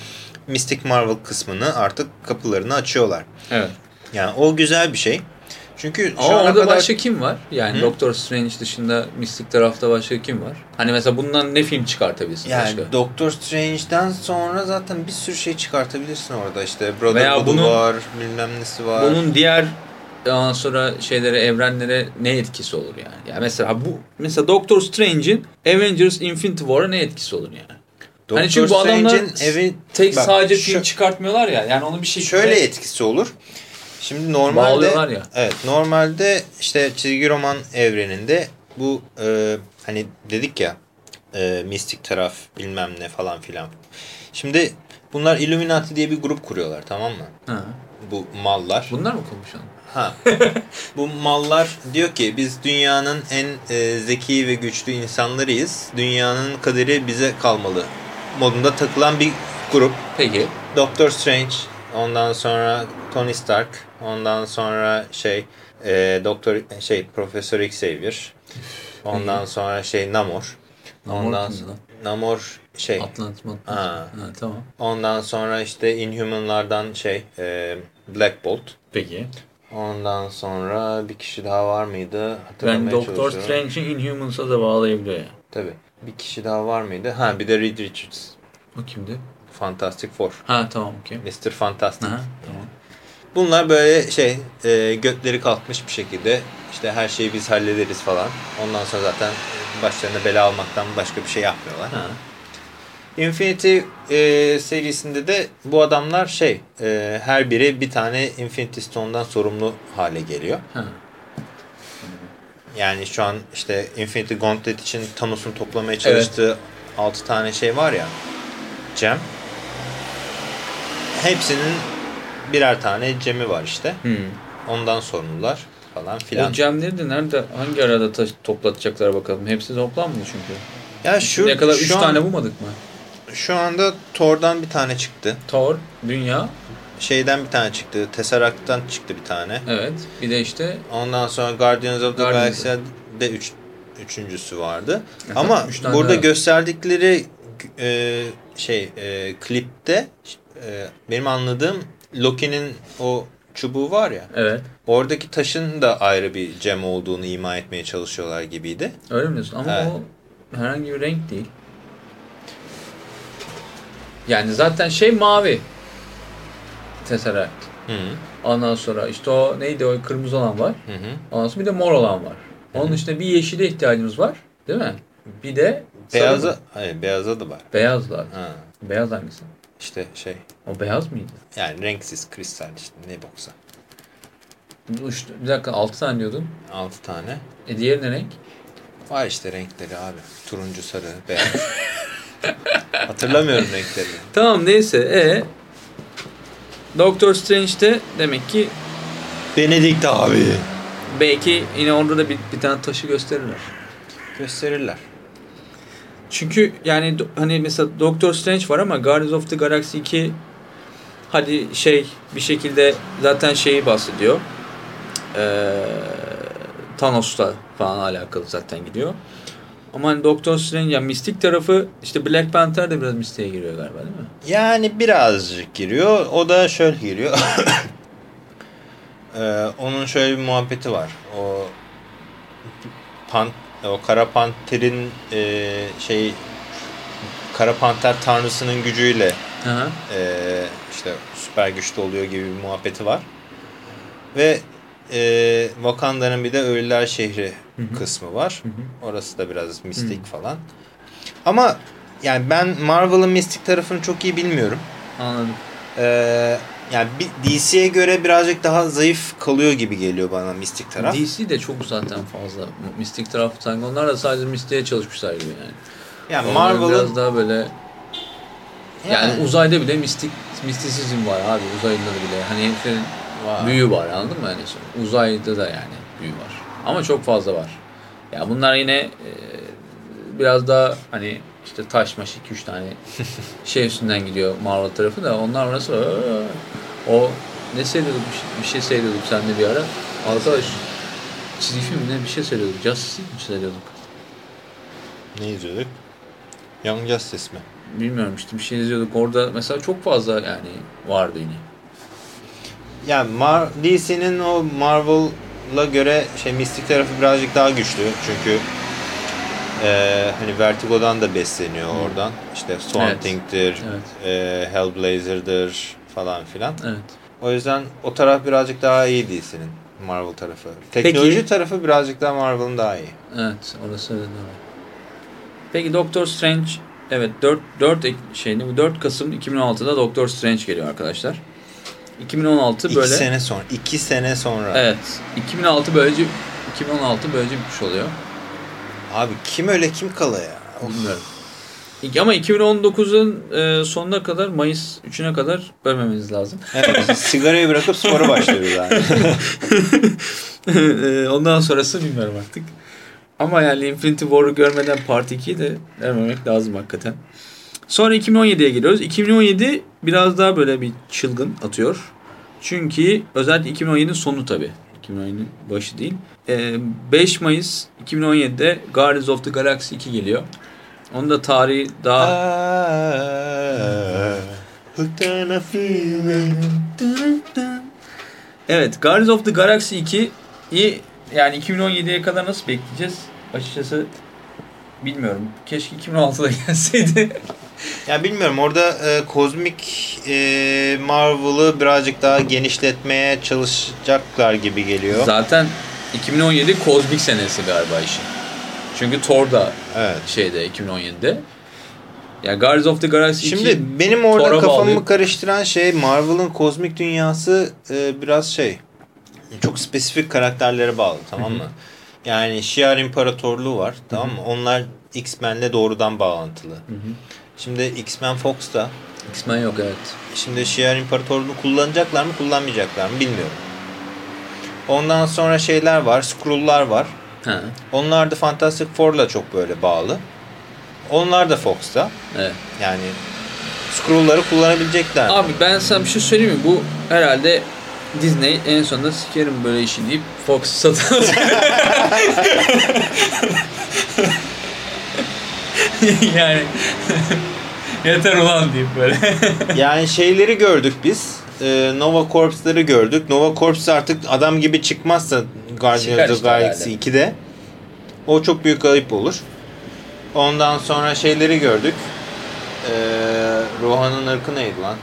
S1: Mystic Marvel kısmını artık kapılarını açıyorlar.
S2: Evet.
S1: Yani o güzel bir şey. Çünkü şu
S2: Ama orada
S1: kadar
S2: başka kim var? Yani
S1: Hı?
S2: Doctor Strange dışında mistik tarafta başka kim var? Hani mesela bundan ne film çıkartabilirsin
S1: yani
S2: başka?
S1: Doctor Strange'den sonra zaten bir sürü şey çıkartabilirsin orada. İşte Brotherhood'u var, bilmem nesi var.
S2: Bunun diğer ondan sonra şeylere, evrenlere ne etkisi olur yani? Yani mesela bu mesela Doctor Strange'in Avengers Infinity War'a ne etkisi olur yani?
S1: Doctor
S2: hani çünkü bu adamlar
S1: evi
S2: Tek
S1: Bak,
S2: sadece
S1: şu-
S2: film çıkartmıyorlar ya. Yani onu bir şekilde
S1: şöyle etkisi olur. Şimdi normalde
S2: ya.
S1: Evet normalde işte çizgi roman evreninde bu e, hani dedik ya e, mistik taraf bilmem ne falan filan. Şimdi bunlar Illuminati diye bir grup kuruyorlar tamam mı?
S2: Ha.
S1: Bu mallar.
S2: Bunlar mı konuşalım?
S1: Ha. [laughs] bu mallar diyor ki biz dünyanın en e, zeki ve güçlü insanlarıyız. Dünyanın kaderi bize kalmalı modunda takılan bir grup.
S2: Peki.
S1: Doctor Strange, ondan sonra Tony Stark, ondan sonra şey e, Doktor şey Profesör Xavier, ondan sonra şey Namor,
S2: Namor
S1: ondan
S2: lan?
S1: Namor şey,
S2: Atlant mı?
S1: Ha.
S2: Ha, tamam.
S1: ondan sonra işte Inhumanlardan şey e, Black Bolt.
S2: Peki.
S1: Ondan sonra bir kişi daha var mıydı?
S2: Ben
S1: çalışıyorum.
S2: Strange'i Inhumans'a da bağlayabiliyor ya.
S1: Tabii. bir kişi daha var mıydı? Ha bir de Reed Richards.
S2: O kimdi?
S1: Fantastic Four.
S2: Ha tamam okey.
S1: Mr. Fantastic.
S2: Aha, tamam.
S1: Bunlar böyle şey e, götleri kalkmış bir şekilde işte her şeyi biz hallederiz falan. Ondan sonra zaten başlarına bela almaktan başka bir şey yapmıyorlar.
S2: Ha.
S1: Infinity e, serisinde de bu adamlar şey e, her biri bir tane Infinity Stone'dan sorumlu hale geliyor.
S2: Ha.
S1: Yani şu an işte Infinity Gauntlet için Thanos'un toplamaya çalıştığı 6 tane şey var ya. Gem. Hepsinin birer tane gemi var işte.
S2: Hmm.
S1: Ondan sorumlular falan filan.
S2: O gemleri de nerede, hangi arada taş, toplatacaklar bakalım. Hepsi toplanmıyor çünkü.
S1: Ya şu
S2: ne kadar
S1: şu
S2: 3
S1: an-
S2: tane bulmadık mı?
S1: Şu anda Thor'dan bir tane çıktı.
S2: Thor, Dünya,
S1: Şeyden bir tane çıktı. Tesseract'tan çıktı bir tane.
S2: evet. Bir de işte
S1: Ondan sonra Guardians of the. Galaxy'de üç, üçüncüsü vardı.
S2: Efendim,
S1: Ama burada
S2: daha.
S1: gösterdikleri e, şey e, klipte e, benim anladığım Loki'nin o çubuğu var ya.
S2: evet.
S1: Oradaki taşın da ayrı bir gem olduğunu ima etmeye çalışıyorlar gibiydi.
S2: Öyle mi diyorsun? Ama
S1: Evet.
S2: o herhangi bir renk değil. Yani zaten şey mavi. Tesseract.
S1: Hı hı.
S2: Ondan sonra işte o neydi o kırmızı olan var.
S1: Hı hı.
S2: Ondan sonra bir de mor olan var. Onun dışında bir yeşile ihtiyacımız var. Değil mi? Bir de
S1: Beyaza, hayır beyaza da var.
S2: Beyazlar.
S1: Ha,
S2: Beyaz hangisi?
S1: İşte şey
S2: O beyaz mıydı?
S1: yani renksiz kristal işte ne boksa.
S2: Üç, bir dakika 6 tane diyordun.
S1: 6 tane.
S2: E diğeri ne renk?
S1: Var işte renkleri abi. Turuncu, sarı, beyaz. [laughs] Hatırlamıyorum renklerini.
S2: Tamam neyse. E Doctor Strange'de demek ki
S1: Benedict abi.
S2: belki yine orada da bir, bir tane taşı gösterirler.
S1: Gösterirler.
S2: Çünkü yani hani mesela Doctor Strange var ama Guardians of the Galaxy 2 hadi şey bir şekilde zaten şeyi bahsediyor. Ee, Thanos'la falan alakalı zaten gidiyor. Ama hani Doctor Strange yani mistik tarafı işte Black Panther de biraz mistiğe giriyor galiba değil mi?
S1: Yani birazcık giriyor. O da şöyle giriyor. [coughs] Ee, onun şöyle bir muhabbeti var. O pan, o Kara Panter'in e, şey Kara Panter tanrısının gücüyle
S2: Hı hı.
S1: e, işte süper güçlü oluyor gibi bir muhabbeti var. Ve e, Wakanda'nın bir de Ölüler Şehri
S2: Hı hı.
S1: kısmı var.
S2: Hı hı.
S1: Orası da biraz mistik falan. Ama yani ben Marvel'ın mistik tarafını çok iyi bilmiyorum.
S2: Anladım.
S1: Ee, yani DC'ye göre birazcık daha zayıf kalıyor gibi geliyor bana mistik taraf.
S2: DC de çok zaten fazla mistik tarafı sanki onlar da sadece mistiğe çalışmışlar gibi yani.
S1: yani Marvel'ın
S2: biraz daha böyle yani, uzayda bile mistik mistisizm var abi uzaylıda da bile. Hani heriflerin
S1: Var.
S2: büyü var anladın mı? Yani uzayda da yani büyü var. Ama çok fazla var. Ya bunlar yine e, biraz daha hani işte taş maş 2-3 tane [laughs] şey üstünden gidiyor Marvel tarafı da onlar orası! O ne seyrediyorduk bir şey, şey seyrediyorduk seninle bir ara. Arkadaş çizgi film ne bir şey seyrediyorduk. Justice League mi seyrediyorduk?
S1: ne izliyorduk? Young Justice mi?
S2: Bilmiyorum işte bir şey izliyorduk. Orada mesela çok fazla yani vardı yine.
S1: Yani Mar DC'nin o Marvel'a göre şey mistik tarafı birazcık daha güçlü. Çünkü e, hani Vertigo'dan da besleniyor oradan. İşte Swamp
S2: Evet.
S1: Thing'dir,
S2: Evet.
S1: e, Hellblazer'dır falan filan.
S2: Evet.
S1: O yüzden o taraf birazcık daha iyi DC'nin Marvel tarafı. Teknoloji
S2: Peki.
S1: tarafı birazcık daha Marvel'ın daha iyi.
S2: Evet, orası öyle. Peki Doctor Strange evet 4 4 ek- şeyini bu 4 Kasım 2016'da Doctor Strange geliyor arkadaşlar. 2016
S1: İki
S2: böyle
S1: sene sonra. iki sene sonra.
S2: Evet. 2006 böylece 2016 böylece bitmiş oluyor.
S1: Abi kim öyle kim kala ya?
S2: Bilmiyorum. Ama 2019'un e, sonuna kadar Mayıs 3'üne kadar ölmemeniz lazım.
S1: Evet, [laughs] sigarayı bırakıp spora başlıyoruz yani. [laughs]
S2: E, Ondan sonrası bilmiyorum artık. Ama yani Infinity War'u görmeden Part 2'yi de vermemek lazım hakikaten. Sonra 2017'ye geliyoruz. 2017 biraz daha böyle bir çılgın atıyor. Çünkü özellikle 2017'nin sonu tabii. 2017'nin başı değil. E, 5 Mayıs 2017'de Guardians of the Galaxy 2 geliyor. Onun da tarihi daha... Evet Guardians of the Galaxy 2'yi yani 2017'ye kadar nasıl bekleyeceğiz? Açıkçası bilmiyorum. Keşke 2016'da [laughs] gelseydi.
S1: Ya bilmiyorum orada e, kozmik e, Marvel'ı birazcık daha genişletmeye çalışacaklar gibi geliyor.
S2: Zaten 2017 kozmik senesi galiba işin. Çünkü Thor da
S1: Evet.
S2: şeyde 2017'de. Yani Guardians of the Galaxy
S1: Şimdi
S2: 2
S1: benim orada
S2: Thor'a
S1: kafamı
S2: bağlıyor.
S1: karıştıran şey Marvel'ın kozmik dünyası e, biraz şey çok spesifik karakterlere bağlı tamam mı? Yani Shi'ar İmparatorluğu var tamam mı? Onlar X-Men'le doğrudan bağlantılı. Şimdi X-Men Fox'ta
S2: X-Men yok evet.
S1: şimdi Shi'ar İmparatorluğu'nu kullanacaklar mı kullanmayacaklar mı bilmiyorum. Ondan sonra şeyler var, Skrull'lar var.
S2: Ha,
S1: Onlar da Fantastic Four'la çok böyle bağlı. Onlar da Fox'ta.
S2: evet.
S1: Yani Skrull'ları kullanabilecekler. mi?
S2: Abi ben sana bir şey söyleyeyim mi? Bu herhalde Disney en sonunda sikerim böyle işi deyip Fox'u satın [laughs] yani [laughs] yeter ulan deyip böyle.
S1: Yani şeyleri gördük biz. Ee, Nova Corps'ları gördük. Nova Corps artık adam gibi çıkmazsa Guardians of the Galaxy
S2: herhalde.
S1: 2'de o çok büyük ayıp olur. Ondan sonra şeyleri gördük. Ee, Rohan'ın ırkı neydi lan?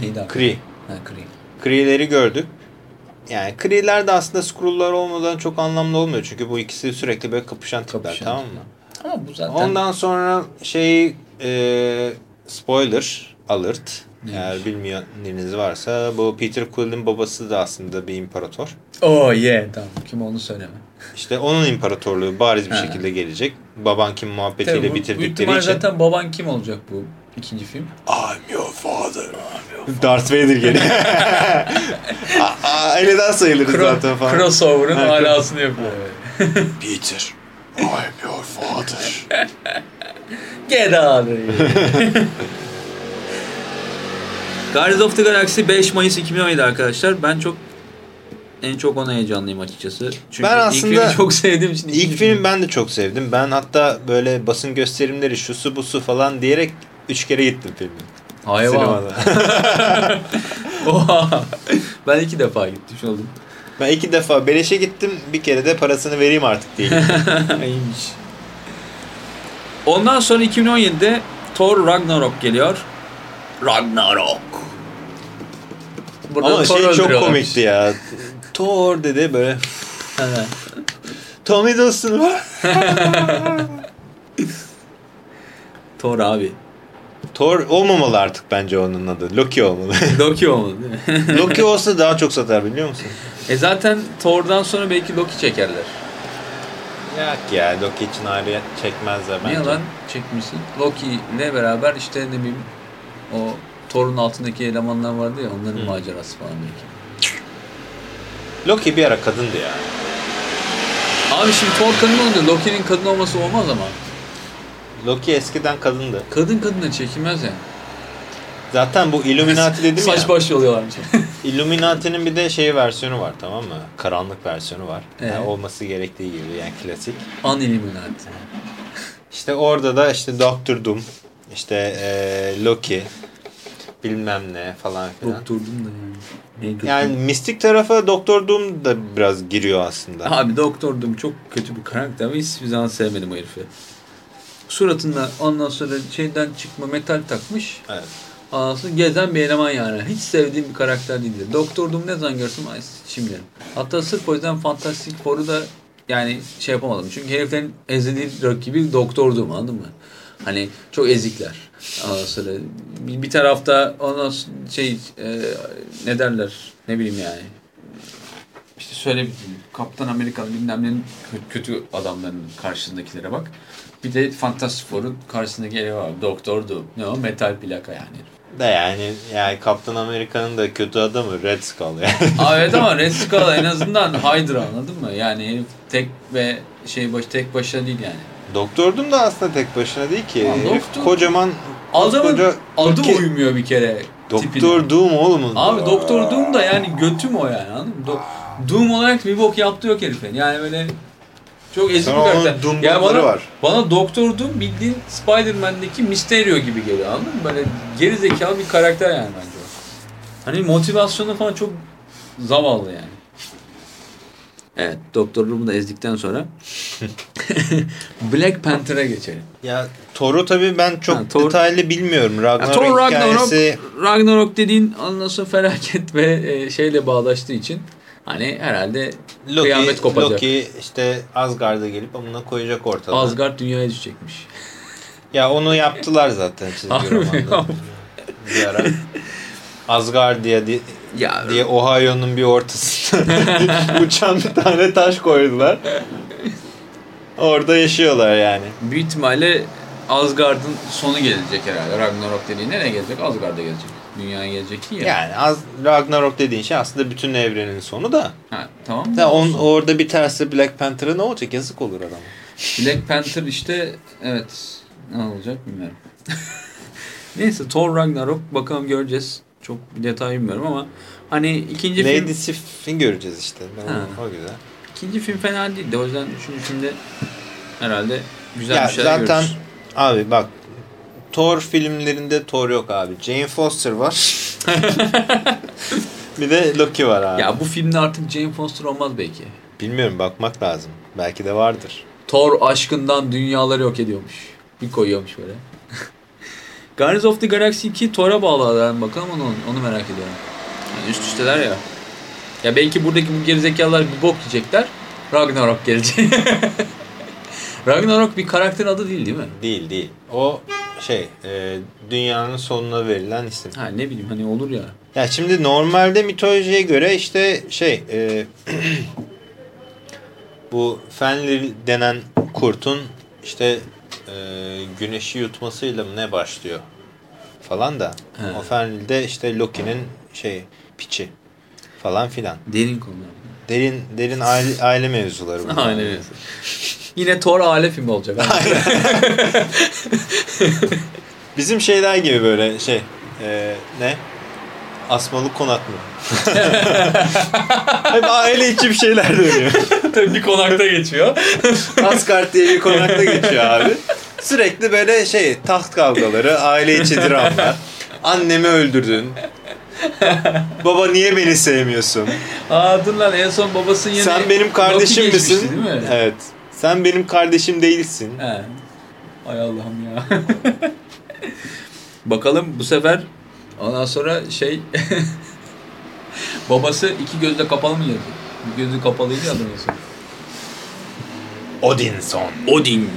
S2: Neydi abi?
S1: Kree.
S2: Ha, Kree.
S1: Kree'leri gördük. Yani Kree'ler de aslında Skrull'lar olmadan çok anlamlı olmuyor. Çünkü bu ikisi sürekli böyle kapışan tipler
S2: Kapışan
S1: tamam mı?
S2: Ama bu zaten
S1: Ondan sonra şey e, spoiler alert. Eğer bilmeyeniniz varsa bu Peter Quill'in babası da aslında bir imparator.
S2: Oh yeah tamam kim onu söyleme.
S1: İşte onun imparatorluğu bariz bir şekilde gelecek. Baban kim muhabbetiyle
S2: Tabii bu
S1: bitirdikleri
S2: ihtimal
S1: için.
S2: zaten baban kim olacak bu ikinci film?
S1: I'm your father. Darth Vader. [laughs] A- Aileden sayılırız zaten falan.
S2: Crossover'ın alasını yapıyor.
S1: Peter, I'm your father. [laughs]
S2: Get out of here. [laughs] Guardians of the Galaxy 5 Mayıs 2017 arkadaşlar. Ben çok en çok ona heyecanlıyım açıkçası. Çünkü
S1: Ben
S2: ilk
S1: aslında
S2: filmi çok sevdiğim için.
S1: İlk film ben de çok sevdim. Ben hatta böyle basın gösterimleri şusu busu falan diyerek üç kere gittim filmi.
S2: Hayvan. [laughs] Oha. ben iki defa gitmiş oldum.
S1: ben iki defa beleşe gittim. Bir kere de parasını vereyim artık diye. [laughs]
S2: İyiymiş. Ondan sonra 2017'de Thor Ragnarok geliyor. Ragnarok. Burada
S1: Ama şey çok komikti ya. Thor dedi böyle. Tom Hiddleston. [laughs]
S2: Thor abi.
S1: Thor olmamalı artık bence onun adı. Loki olmalı. [laughs]
S2: Loki değil mi? [laughs]
S1: Loki olsa daha çok satar biliyor musun?
S2: e zaten Thor'dan sonra belki Loki çekerler.
S1: Yok ya Loki için ayrı çekmezler bence.
S2: Niye lan çekmişsin? Loki ile beraber işte ne bileyim o Thor'un altındaki elemanlar vardı ya onların
S1: Hı.
S2: macerası falan belki.
S1: Loki bir ara kadındı ya.
S2: Abi şimdi Thor kadın olunca Loki'nin kadın olması olmaz ama.
S1: Loki eskiden kadındı.
S2: Kadın kadına çekilmez yani.
S1: Zaten bu Illuminati [laughs] dedim ya.
S2: Saç baş yoluyorlarmış. [laughs]
S1: Illuminati'nin bir de şey versiyonu var tamam mı? Karanlık versiyonu var. Yani
S2: Ee?
S1: olması gerektiği gibi yani klasik.
S2: Unilluminati.
S1: İşte orada da işte Doctor Doom, işte eee, Loki, bilmem ne falan filan.
S2: Doktordum da yani.
S1: Yani mistik tarafa Doktor Doom da biraz giriyor aslında.
S2: Abi Doktor Doom çok kötü bir karakter ve hiçbir zaman sevmedim o herifi. Suratında ondan sonra şeyden çıkma metal takmış.
S1: Evet.
S2: Anasını gezen bir eleman yani. Hiç sevdiğim bir karakter değildi. Doktor Doom ne zaman görsem ay şimdi derim. Hatta sırf o yüzden Fantastic Four'u da yani şey yapamadım. Çünkü heriflerin ezeli rakibi Doktor Doom anladın mı? Hani çok ezikler. Ondan sonra bir, bir tarafta ondan şey e, ne derler ne bileyim yani. İşte şöyle bir Kaptan Amerikalı bilmem kö- kötü adamların karşısındakilere bak. Bir de Fantastic Four'un karşısındaki eleman var. Doktor Doom. Ne o? Metal plaka yani.
S1: Da yani yani Kaptan Amerika'nın da kötü adamı Red Skull yani.
S2: Aa, [laughs] evet ama Red Skull en azından Hydra anladın mı? Yani tek ve şey baş tek başına değil yani.
S1: Doktor Doom da aslında tek başına değil ki.
S2: Doktor-
S1: kocaman
S2: Adamın
S1: koskoca
S2: adı
S1: ülke-
S2: uymuyor bir kere.
S1: Doktor Doom oğlum.
S2: Abi Doktor Doom da yani götüm o yani anladın mı? Do- Doom olarak bir bok yaptı yok herifin. Yani böyle çok ezik bir karakter.
S1: Doom'ları
S2: Yani bana,
S1: var.
S2: bana Doktor Doom bildiğin Spider-Man'deki Mysterio gibi geliyor anladın mı? Böyle geri zekalı bir karakter yani bence o. Hani motivasyonu falan çok zavallı yani. Evet Doktor Doom'u da ezdikten sonra [laughs] Black Panther'a geçelim.
S1: Ya Thor'u tabii ben çok
S2: Ha, Thor-
S1: detaylı bilmiyorum.
S2: Ya,
S1: Ragnarok,
S2: Thor Ragnarok,
S1: hikayesi
S2: Ragnarok dediğin sonra felaket ve e, şeyle bağdaştığı için hani herhalde kıyamet
S1: Loki,
S2: kopacak.
S1: Loki işte Asgard'a gelip onunla koyacak ortalığa.
S2: Asgard dünyaya düşecekmiş. [laughs]
S1: Ya onu yaptılar zaten çizgi romanda. bir ara. Asgardia diye,
S2: Ya
S1: diye Ohio'nun bir ortasına [laughs] uçan bir tane taş koydular. Orada yaşıyorlar yani.
S2: büyük ihtimalle Asgard'ın sonu gelecek herhalde. Ragnarok dediğin nereye gelecek? Asgard'a gelecek. Dünyaya gelecek değil ya.
S1: Yani az Ragnarok dediğin şey aslında bütün evrenin sonu da.
S2: Ha, tamam.
S1: Ya on, orada biterse Black Panther'a ne olacak? Yazık olur adama.
S2: Black Panther işte evet ne olacak bilmiyorum. [laughs] Neyse Thor Ragnarok bakalım göreceğiz. Çok bir detay bilmiyorum ama hani ikinci film
S1: Lady Sif'i göreceğiz işte. Ben
S2: Ha.
S1: o güzel.
S2: ikinci film fena değildi. O yüzden üçüncü filmde herhalde güzel
S1: Ya
S2: bir şeyler
S1: zaten
S2: görürüz.
S1: abi bak Thor filmlerinde Thor yok abi. Jane Foster var. [laughs] bir de Loki var abi.
S2: Ya bu filmde artık Jane Foster olmaz belki.
S1: Bilmiyorum bakmak lazım. Belki de vardır.
S2: Thor aşkından dünyaları yok ediyormuş. Bir koyuyormuş böyle. Guardians of the Galaxy 2 Thor'a bağlı yani bakalım onu, onu merak ediyorum. Yani üst üsteler ya. Ya belki buradaki bu gerizekalılar bir bok yiyecekler. Ragnarok gelecek. [laughs] Ragnarok bir karakter adı değil değil mi?
S1: Değil değil. O şey e, dünyanın sonuna verilen isim.
S2: Ha ne bileyim hani olur ya.
S1: Ya şimdi normalde mitolojiye göre işte şey e, [clears throat] bu Fenrir denen kurtun işte e, güneşi yutmasıyla mı ne başlıyor falan da
S2: He.
S1: o Fenrir de işte Loki'nin şey piçi falan filan.
S2: Derin konular.
S1: Derin derin aile, aile mevzuları bunlar.
S2: Aynen öyle. Yine Thor aile filmi olacak. [laughs]
S1: Bizim şeyler gibi böyle şey e, ne? Asmalı konak mı? [laughs] Hep aile içi bir şeyler dönüyor.
S2: Tabii bir konakta geçiyor.
S1: Asgard diye bir konakta geçiyor abi. Sürekli böyle şey taht kavgaları, aile içi [laughs] dramlar. Annemi öldürdün. Baba niye beni sevmiyorsun?
S2: Aa dur lan en son babasının yerine
S1: Sen benim kardeşim
S2: Loki
S1: misin?
S2: Değil mi?
S1: Evet. Sen benim kardeşim değilsin.
S2: He. Ay Allah'ım ya. [laughs] Bakalım bu sefer ondan sonra şey [laughs] babası iki gözle kapalı mı geldi? Bir gözü kapalıydı ya adamın.
S1: Odinson.
S2: Odin.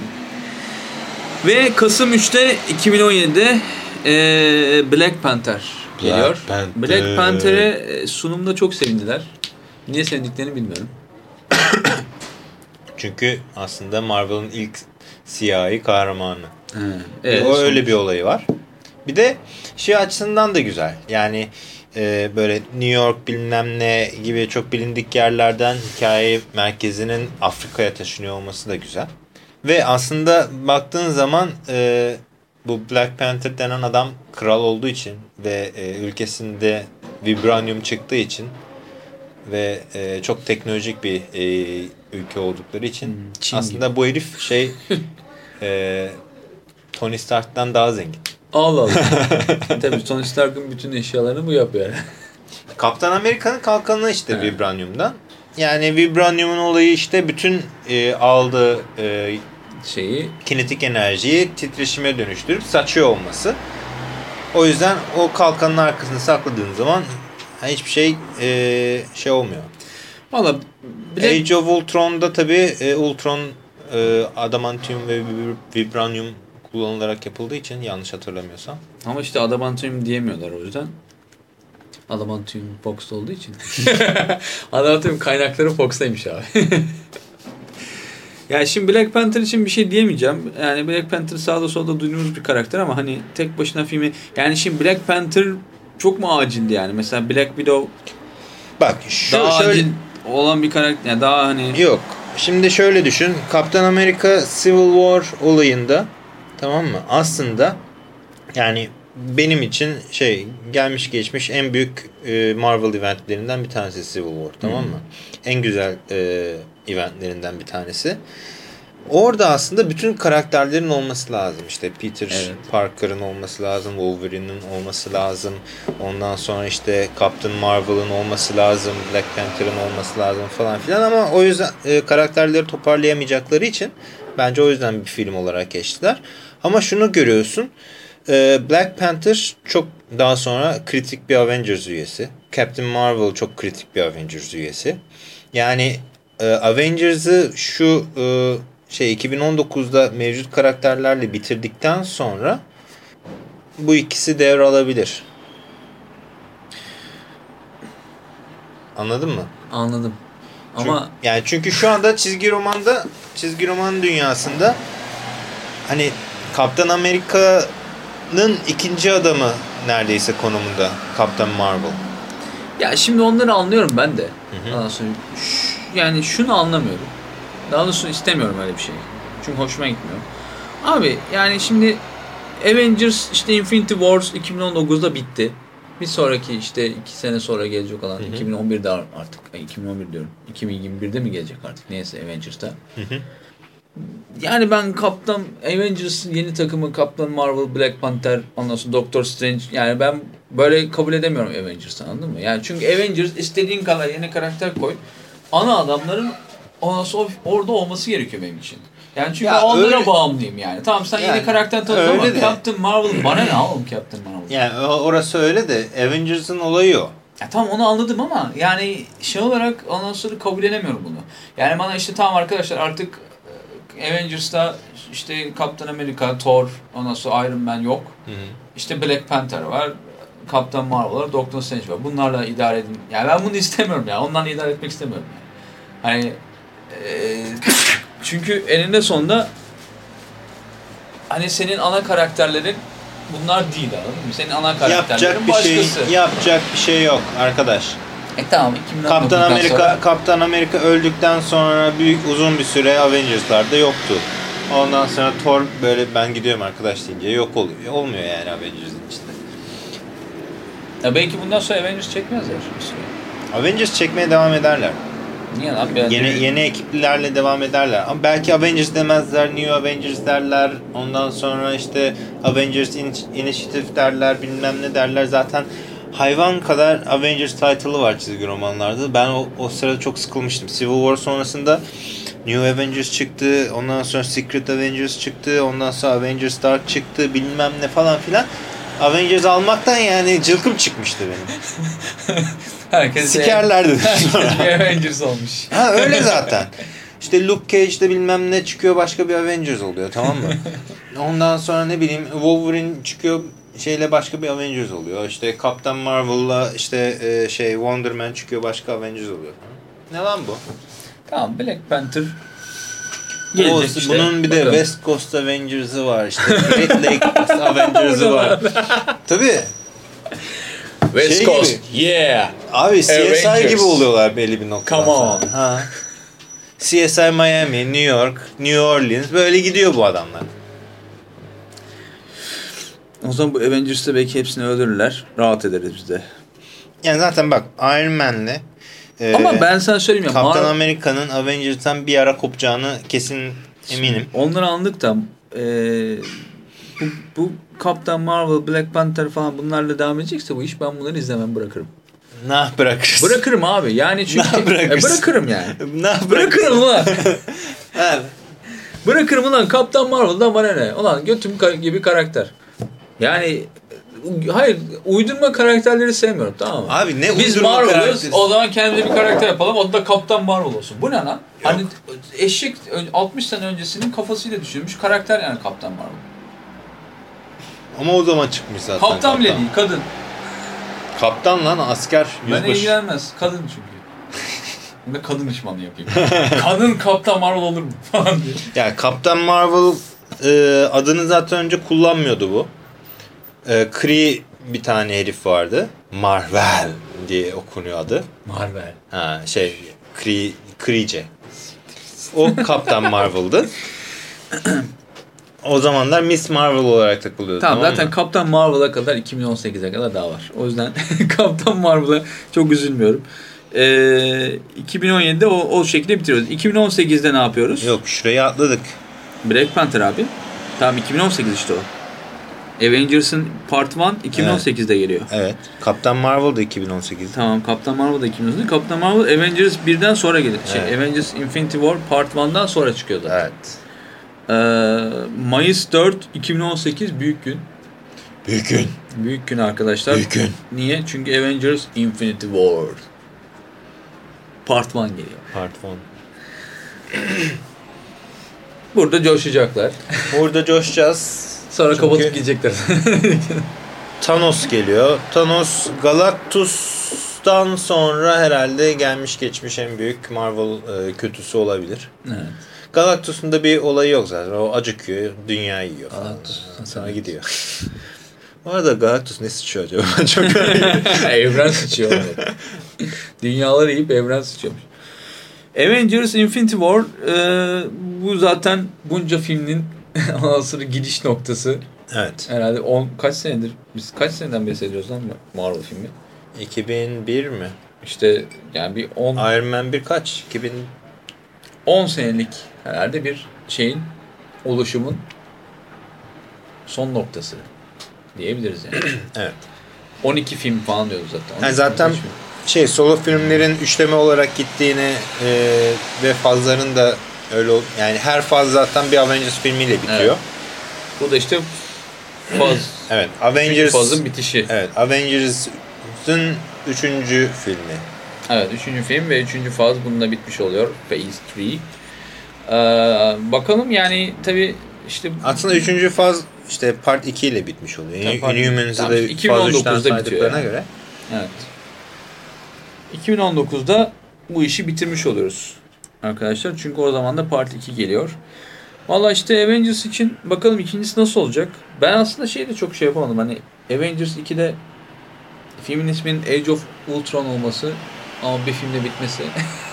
S2: Ve Kasım 3'te 2017'de eee Black Panther geliyor.
S1: Panther.
S2: Black Panther'e e, sunumda çok sevindiler. Niye sevindiklerini bilmiyorum. [coughs]
S1: Çünkü aslında Marvel'ın ilk siyahi kahramanı.
S2: He, evet,
S1: o öyle
S2: sonuç-
S1: bir olayı var. Bir de şey açısından da güzel. Yani e, böyle New York bilmem ne gibi çok bilindik yerlerden hikaye merkezinin Afrika'ya taşınıyor olması da güzel. Ve aslında baktığın zaman e, bu Black Panther denen adam kral olduğu için ve e, ülkesinde vibranium çıktığı için ve e, çok teknolojik bir e, ülke oldukları için
S2: Hmm, Çin
S1: aslında bu herif şey [laughs] e, Tony Stark'tan daha zengin.
S2: Allah Allah. [laughs] Tabii Tony Stark'ın bütün eşyalarını bu yapıyor. [laughs]
S1: Kaptan Amerika'nın kalkanı işte
S2: Evet.
S1: vibraniumdan. Yani vibraniumun olayı işte bütün e, aldığı e,
S2: Şeyi
S1: kinetik enerjiyi titreşime dönüştürüp saçıyor olması. O yüzden o kalkanın arkasını sakladığın zaman hiçbir şey e, şey olmuyor.
S2: Valla Black,
S1: Age of Ultron'da tabii e, Ultron e, adamantium ve vib- vibranium kullanılarak yapıldığı için yanlış hatırlamıyorsam.
S2: ama işte adamantium diyemiyorlar o yüzden. Adamantium Fox'ta olduğu için. [laughs] [laughs] adamantium kaynakları Fox'taymış abi. [laughs] yani şimdi Black Panther için bir şey diyemeyeceğim. Yani Black Panther sağda solda duyduğumuz bir karakter ama hani tek başına filmi... Yani şimdi Black Panther çok mu acildi yani? Mesela Black Widow
S1: Bak şu
S2: daha
S1: şöyle
S2: acil olan bir karakter. Yani daha hani...
S1: yok. Şimdi şöyle düşün. Kaptan Amerika Civil War olayında tamam mı? Aslında yani benim için şey gelmiş geçmiş en büyük e, Marvel eventlerinden bir tanesi Civil War tamam mı? En güzel e, eventlerinden bir tanesi. Orada aslında bütün karakterlerin olması lazım. İşte Peter
S2: Evet.
S1: Parker'ın olması lazım, Wolverine'in olması lazım. Ondan sonra işte Captain Marvel'ın olması lazım, Black Panther'ın olması lazım falan filan ama o yüzden e, karakterleri toparlayamayacakları için bence o yüzden bir film olarak geçtiler. Ama şunu görüyorsun. e, Black Panther çok daha sonra kritik bir Avengers üyesi. Captain Marvel çok kritik bir Avengers üyesi. Yani e, Avengers'ı şu e, şey 2019'da mevcut karakterlerle bitirdikten sonra bu ikisi devralabilir. Anladın mı?
S2: Anladım.
S1: Çünkü-
S2: Ama
S1: yani çünkü şu anda çizgi romanda çizgi roman dünyasında hani Kaptan Amerika'nın ikinci adamı neredeyse konumunda Kaptan Marvel.
S2: ya şimdi onları anlıyorum ben de.
S1: hı.
S2: Ondan sonra yani şunu anlamıyorum. Daha doğrusu istemiyorum öyle bir şey. Çünkü hoşuma gitmiyor. Abi yani şimdi Avengers işte Infinity Wars 2019'da bitti. Bir sonraki işte iki sene sonra gelecek olan
S1: hı.
S2: 2011'de artık ay, 2011 diyorum. 2021'de mi gelecek artık neyse Avengers'ta.
S1: hı.
S2: Yani ben Kaptan Avengers yeni takımı Kaptan Marvel, Black Panther, ondan sonra Doctor Strange yani ben böyle kabul edemiyorum Avengers'ı anladın mı? Yani çünkü Avengers istediğin kadar yeni karakter koy. Ana adamların sonra orada olması gerekiyor benim için. Yani çünkü
S1: Ya
S2: onlara
S1: öyle-
S2: bağımlıyım yani. Tamam sen
S1: Yani
S2: yeni karakter tanıdın ama
S1: de.
S2: Captain Marvel bana ne oğlum Captain Marvel?
S1: Yani orası öyle de Avengers'ın olayı o.
S2: Ya tamam onu anladım ama yani şey olarak ondan sonra kabullenemiyorum bunu. Yani bana işte tamam arkadaşlar artık e, Avengers'ta işte Captain America, Thor, ondan sonra Iron Man yok. İşte Black Panther var. Captain Marvel var, Doctor Strange var. Bunlarla idare edin. Yani ben bunu istemiyorum ya. Onlarla idare etmek istemiyorum. Yani. Hani e, çünkü eninde sonunda hani senin ana karakterlerin bunlar değil anladın mı? Senin ana karakterlerin
S1: Yapacak bir şey yapacak bir şey yok arkadaş.
S2: E tamam 2019'dan
S1: Kaptan Amerika
S2: sonra-
S1: Kaptan Amerika öldükten sonra büyük uzun bir süre Avengers'larda yoktu. Ondan sonra Thor böyle ben gidiyorum arkadaş deyince yok oluyor. Olmuyor yani Avengers'ın içinde.
S2: Ya belki bundan sonra Avengers çekmezler.
S1: Avengers çekmeye devam ederler.
S2: Niye lan? Ben
S1: Yeni yeni ekiplerle devam ederler. Ama belki Avengers demezler, New Avengers derler. Ondan sonra işte Avengers In- Initiative derler, bilmem ne derler. Zaten hayvan kadar Avengers title'ı var çizgi romanlarda. Ben o, o sırada çok sıkılmıştım. Civil War sonrasında New Avengers çıktı. Ondan sonra Secret Avengers çıktı. Ondan sonra Avengers Dark çıktı. Bilmem ne falan filan. Avengers almaktan yani cılkım çıkmıştı benim. [laughs]
S2: Herkes
S1: Sikerlerdi. [laughs]
S2: Herkes Avengers olmuş.
S1: Ha öyle zaten. İşte Luke Cage'de bilmem ne çıkıyor başka bir Avengers oluyor tamam mı? [laughs] Ondan sonra ne bileyim Wolverine çıkıyor şeyle başka bir Avengers oluyor. İşte Captain Marvel'la işte e, şey Wonder Man çıkıyor başka Avengers oluyor. Ne lan bu?
S2: Tamam Black Panther Gelecek işte.
S1: bunun bir de
S2: Bakalım.
S1: West Coast Avengers'ı var işte. Great Lakes Avengers'ı var. [laughs] Tabii.
S2: West
S1: şey
S2: Coast.
S1: gibi.
S2: Yeah.
S1: Abi CSI
S2: Avengers.
S1: gibi oluyorlar belli bir noktadan
S2: Come on.
S1: Ha. CSI Miami, New York, New Orleans böyle gidiyor bu adamlar.
S2: O zaman bu Avengers'ta belki hepsini öldürürler. Rahat ederiz biz de.
S1: Yani zaten bak Iron Man'le e,
S2: Ama ben sana söyleyeyim ya.
S1: Kaptan
S2: Mar-
S1: Amerika'nın Avengers'tan bir ara kopacağını kesin eminim.
S2: Onları anladık da e, bu, bu Captain Marvel, Black Panther falan bunlarla devam edecekse bu iş ben bunları izlemem bırakırım.
S1: Ne bırakırız?
S2: Bırakırım abi. Yani çünkü
S1: Ne bırakırsın?
S2: E, bırakırım yani.
S1: Ne
S2: Bırakırım ulan. [laughs] Bırakırım ulan Kaptan Marvel'dan bana ne? Ulan götüm gibi karakter. Yani e, hayır uydurma karakterleri sevmiyorum tamam mı?
S1: Abi ne
S2: Biz
S1: uydurma
S2: Marvel'ız
S1: karakteri?
S2: o zaman kendimize bir karakter yapalım o da Kaptan Marvel olsun. Bu ne lan? Hani eşek ön- 60 sene öncesinin kafasıyla düşünmüş karakter yani Kaptan Marvel.
S1: Ama o zaman çıkmış zaten.
S2: Kaptan bile değil kadın.
S1: Kaptan lan asker yüzbaşı.
S2: ilgilenmez. Kadın çünkü. Ben kadın düşmanı yapayım. [laughs] kadın Kaptan Marvel olur mu? falan diye.
S1: Ya Kaptan Marvel e, adını zaten önce kullanmıyordu bu. E, Kree bir tane herif vardı. Marvel diye okunuyor adı.
S2: Marvel.
S1: Ha şey Kree, Kree'ce. O Kaptan [laughs] Marvel'dı. o zamanlar Miss Marvel olarak takılıyordu.
S2: Tamam,
S1: Tamam,
S2: zaten
S1: mı?
S2: Kaptan Marvel'a kadar 2018'e kadar daha var. O yüzden [laughs] Kaptan Marvel'a çok üzülmüyorum. Ee, 2017'de o, o şekilde bitiriyoruz. 2018'de ne yapıyoruz?
S1: Yok şurayı atladık.
S2: Black Panther abi. Tamam 2018 işte o. Avengers'ın Part 1 2018'de geliyor.
S1: Evet. Kaptan Marvel da 2018.
S2: Tamam Kaptan Marvel da 2018'de. Kaptan Marvel Avengers 1'den sonra gelir. Şey,
S1: Evet.
S2: Avengers Infinity War Part 1'dan sonra çıkıyor zaten.
S1: Evet.
S2: Ee, Mayıs 4 2018 büyük gün.
S1: Büyük gün.
S2: Büyük gün arkadaşlar.
S1: Büyük gün.
S2: Niye? Çünkü Avengers Infinity War Part 1 geliyor.
S1: Part 1.
S2: Burada coşacaklar.
S1: Burada coşacağız.
S2: Sonra
S1: Çünkü-
S2: kapatıp gidecekler. [laughs]
S1: Thanos geliyor. Thanos Galactus'tan sonra herhalde gelmiş geçmiş en büyük Marvel e, kötüsü olabilir.
S2: evet.
S1: Galactus'un da bir olayı yok zaten. O acıkıyor, dünya yiyor falan.
S2: Galactus,
S1: Sonra
S2: evet.
S1: gidiyor. Bu arada Galactus ne sıçıyor acaba? [laughs] Çok [laughs]
S2: evren sıçıyor. Dünyaları yiyip evren sıçıyormuş. Avengers Infinity War e, bu zaten bunca filmin [laughs] anasını gidiş noktası.
S1: Evet.
S2: Herhalde 10 kaç senedir biz kaç seneden bahsediyoruz lan Marvel filmi?
S1: 2001 mi?
S2: İşte yani bir 10
S1: Iron Man 1 kaç? 2000
S2: 10 senelik herhalde bir şeyin oluşumun son noktası diyebiliriz yani. [clears throat]
S1: evet.
S2: 12 film falan diyoruz zaten. 12
S1: Yani zaten
S2: film, 13 film.
S1: şey solo filmlerin üçleme olarak gittiğini e, ve fazların da öyle ol- yani her faz zaten bir Avengers filmiyle bitiyor.
S2: Evet. Bu da işte faz. [clears throat]
S1: Evet.
S2: Avengers fazın bitişi.
S1: Evet, Avengers'ın üçüncü filmi.
S2: Evet, üçüncü film ve üçüncü faz bununla bitmiş oluyor. Phase 3. Ee, bakalım yani tabi işte
S1: Aslında üçüncü faz işte part 2 ile bitmiş oluyor.
S2: Part-
S1: Inhumans'ı da faz
S2: 2019'da
S1: 3'ten
S2: bitiyor
S1: saydıklarına
S2: yani.
S1: göre.
S2: evet. 2019'da bu işi bitirmiş oluyoruz arkadaşlar. Çünkü o zaman da Part 2 geliyor. Valla işte Avengers için bakalım ikincisi nasıl olacak. Ben aslında şey de çok şey yapamadım. Hani Avengers 2'de filmin isminin Age of Ultron olması ama bir filmde bitmesi.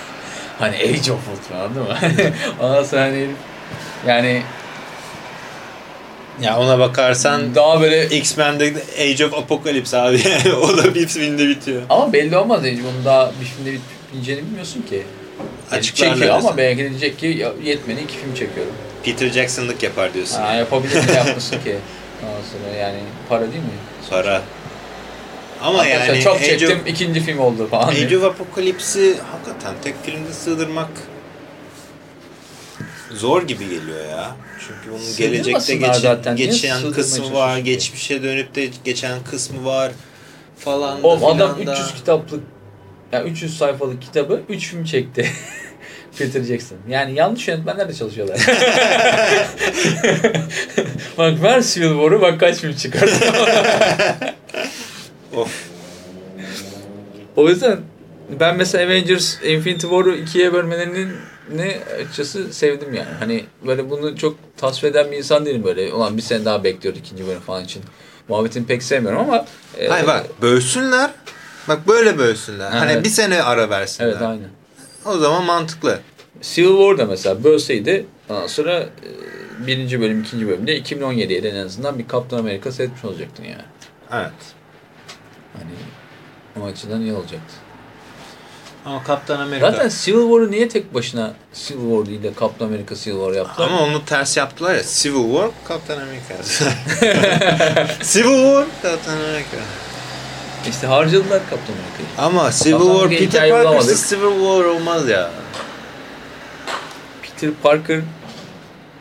S2: [laughs] hani Age of Ultron anladın mı? Ondan sonra hani yani
S1: Ya ona bakarsan
S2: daha böyle
S1: X-Men'de Age of Apocalypse abi. [laughs] O da bir filmde bitiyor.
S2: ama belli olmaz yani bunun daha bir filmde bitmeyeceğini bilmiyorsun ki. Yani
S1: Açıklarlar
S2: çekiyor ama
S1: mesela.
S2: belki de diyecek ki yetmedi iki film çekiyorum.
S1: Peter Jackson'lık yapar diyorsun.
S2: Ha, yapabilir ne yapmasın [laughs] ki? Ondan sonra yani para değil mi?
S1: Para. Ama
S2: Arkadaşlar
S1: yani
S2: çok
S1: Age
S2: çektim
S1: of,
S2: ikinci film oldu falan.
S1: Age of Apocalypse'i hakikaten tek filmde sığdırmak zor gibi geliyor ya. Çünkü bunun gelecekte geçen,
S2: zaten.
S1: Geçen kısmı var, geçmişe dönüp de geçen kısmı var falan
S2: Oğlum adam
S1: filan da.
S2: 300 kitaplık yani 300 sayfalık kitabı 3 film çekti. [laughs] Peter Jackson. Yani yanlış yönetmenler de çalışıyorlar. [laughs] bak ver Civil War'u bak kaç film çıkardı. [laughs]
S1: Of.
S2: o yüzden ben mesela Avengers Infinity War'u ikiye bölmelerinin ne açıkçası sevdim yani. Hani böyle bunu çok tasvip eden bir insan değilim böyle. Ulan bir sene daha bekliyoruz ikinci bölüm falan için. Muhabbetini pek sevmiyorum ama e,
S1: Hayır bak bölsünler. Bak böyle bölsünler. Hani
S2: Evet.
S1: bir sene ara versinler.
S2: Evet aynen.
S1: O zaman mantıklı.
S2: Civil War da mesela bölseydi ondan sonra e, birinci bölüm, ikinci bölümde 2017'ye de en azından bir Kaptan Amerika seyretmiş olacaktın yani.
S1: Evet.
S2: Hani o açıdan iyi olacaktı.
S1: Ama Kaptan Amerika.
S2: Zaten Civil War'u niye tek başına Civil War değil de Kaptan Amerika Civil War yaptılar?
S1: Ama onu ters yaptılar ya. Civil War, Kaptan Amerika. [laughs] [laughs] Civil War, Kaptan Amerika.
S2: İşte harcadılar Kaptan Amerika'yı.
S1: Ama Civil
S2: Kaptan
S1: War,
S2: Amerika
S1: Peter. Parker'sız Civil War olmaz ya.
S2: Peter Parker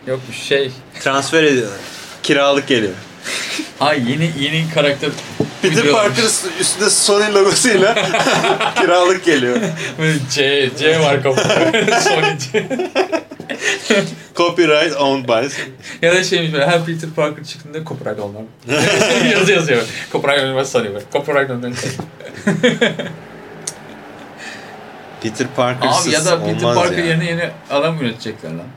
S2: yokmuş şey.
S1: Transfer ediyorlar. Kiralık geliyor.
S2: Ha yeni yeni karakter.
S1: Peter. Parker üstünde Sony logosuyla [laughs] kiralık geliyor.
S2: Böyle C, C var kapıda. [laughs] Sony C.
S1: Copyright owned by
S2: Ya da şeymiş böyle her Peter Parker çıktığında copyright olmam. [laughs] yazı yazıyor. Copyright olmaz sanıyor. Copyright olmaz
S1: Peter Parker'sız
S2: Abi ya da Peter Parker
S1: ya.
S2: yerine yeni adam üretecekler lan.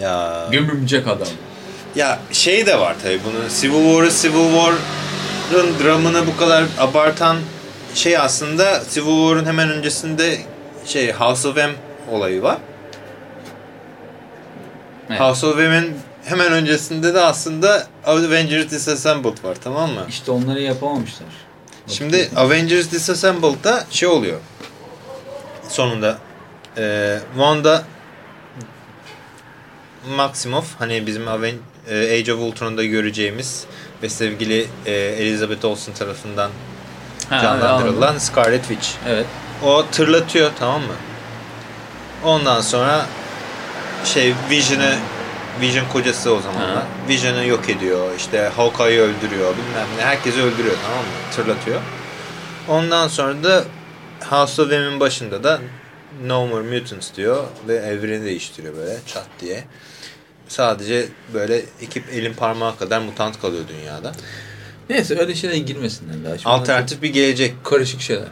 S1: Ya.
S2: Gömümcek adam.
S1: Ya şey de var tabii bunun Civil War'ı Civil War'ın dramını bu kadar abartan şey aslında Civil War'ın hemen öncesinde şey House of M olayı var.
S2: Evet.
S1: House of M'in hemen öncesinde de aslında Avengers Disassembled var tamam mı?
S2: İşte onları yapamamışlar.
S1: Şimdi Avengers Disassembled'da şey oluyor. Sonunda e, Wanda Maximoff hani bizim Aven e, Age of Ultron'da göreceğimiz ve sevgili e, Elizabeth Olsen tarafından
S2: Ha,
S1: canlandırılan
S2: anladım.
S1: Scarlet Witch.
S2: Evet.
S1: O tırlatıyor tamam mı? Ondan sonra şey Vision'ı Vision kocası o zamanlar. Vision'ı yok ediyor. İşte Hawkeye'yi öldürüyor. Bilmem ne. Herkesi öldürüyor tamam mı? Tırlatıyor. Ondan sonra da House of M'in başında da No More Mutants diyor ve evreni değiştiriyor böyle çat diye. Sadece böyle iki elin parmağı kadar mutant kalıyor dünyada.
S2: Neyse öyle şeylere girmesinler daha. Şimdi
S1: Alternatif bir gelecek.
S2: Karışık şeyler.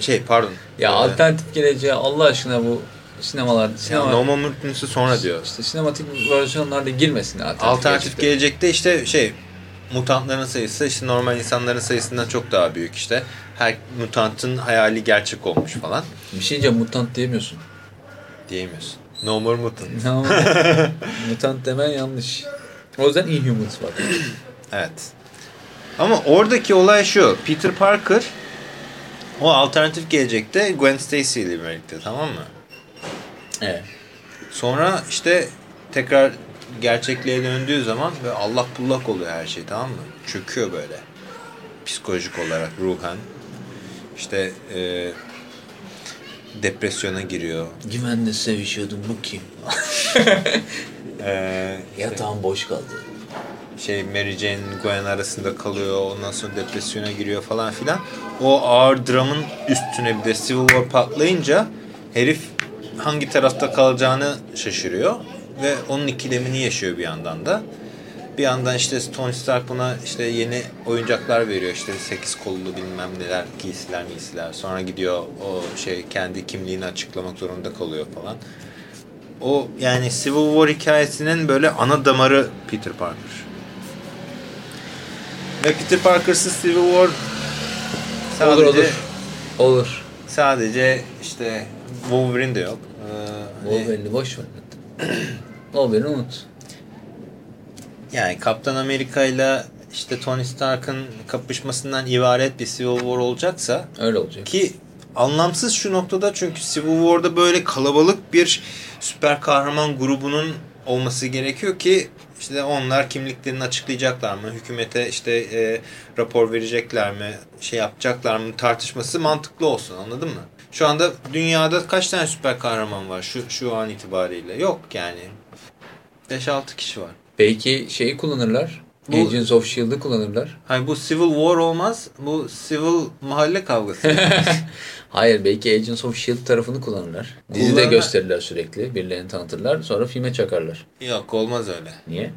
S1: Şey pardon.
S2: ya
S1: Ee,
S2: alternatif geleceğe Allah aşkına bu sinemalar, sinema,
S1: No More Mutants'ı sonra diyor.
S2: işte sinematik versiyonlarda girmesinler alternatif,
S1: Alternatif
S2: gelecekte.
S1: gelecekte işte şey mutantların sayısı işte normal insanların sayısından çok daha büyük işte. Her mutantın hayali gerçek olmuş falan
S2: Bir şey diyeceğim mutant diyemiyorsun.
S1: diyemiyorsun. No more mutant. [laughs]
S2: No. mutant demen yanlış. O yüzden Inhumans var. [clears throat]
S1: Evet. Ama oradaki olay şu. Peter Parker o alternatif gelecekte Gwen Stacy ile birlikte tamam mı?
S2: Evet.
S1: Sonra işte tekrar gerçekliğe döndüğü zaman ve Allah bullak oluyor her şey tamam mı? Çöküyor böyle. Psikolojik olarak ruhen. İşte e, depresyona giriyor.
S2: Güvenle sevişiyordum bu kim? [laughs]
S1: E,
S2: Yatağım boş kaldı.
S1: şey Mary Jane Gwen arasında kalıyor. Ondan sonra depresyona giriyor falan filan. O ağır dramın üstüne bir de Civil War patlayınca herif hangi tarafta kalacağını şaşırıyor ve onun ikilemini yaşıyor bir yandan da. Bir yandan işte Tony Stark buna işte yeni oyuncaklar veriyor. işte sekiz kollu bilmem neler giysiler giysiler. Sonra gidiyor o şey kendi kimliğini açıklamak zorunda kalıyor falan. O yani Civil War hikayesinin böyle ana damarı Peter Parker. Ve Peter Parker'sız Civil War sadece
S2: Olur olur. Olur.
S1: sadece işte Wolverine de yok. Ee, hani-
S2: Wolverine'i boş ver. [clears throat] Wolverine'i unut.
S1: Yani Kaptan Amerika ile işte Tony Stark'ın kapışmasından ibaret bir Civil War olacaksa
S2: Öyle olacak.
S1: ki anlamsız şu noktada çünkü Civil War'da böyle kalabalık bir süper kahraman grubunun olması gerekiyor ki işte onlar kimliklerini açıklayacaklar mı? Hükümete işte e, rapor verecekler mi? Şey yapacaklar mı? Tartışması mantıklı olsun anladın mı? Şu anda dünyada kaç tane süper kahraman var şu şu an itibariyle? Yok yani. 5-6 kişi var.
S2: Belki şeyi kullanırlar.
S1: Bu-
S2: Agents of S.H.I.E.L.D'ı kullanırlar.
S1: Hayır bu Civil War olmaz. Bu Civil mahalle kavgası. [laughs]
S2: Hayır belki Agents of S.H.I.E.L.D. tarafını kullanırlar. Dizide
S1: Kullanırlar.
S2: gösterirler sürekli. Birilerini tanıtırlar. Sonra filme çakarlar.
S1: Yok olmaz öyle.
S2: Niye?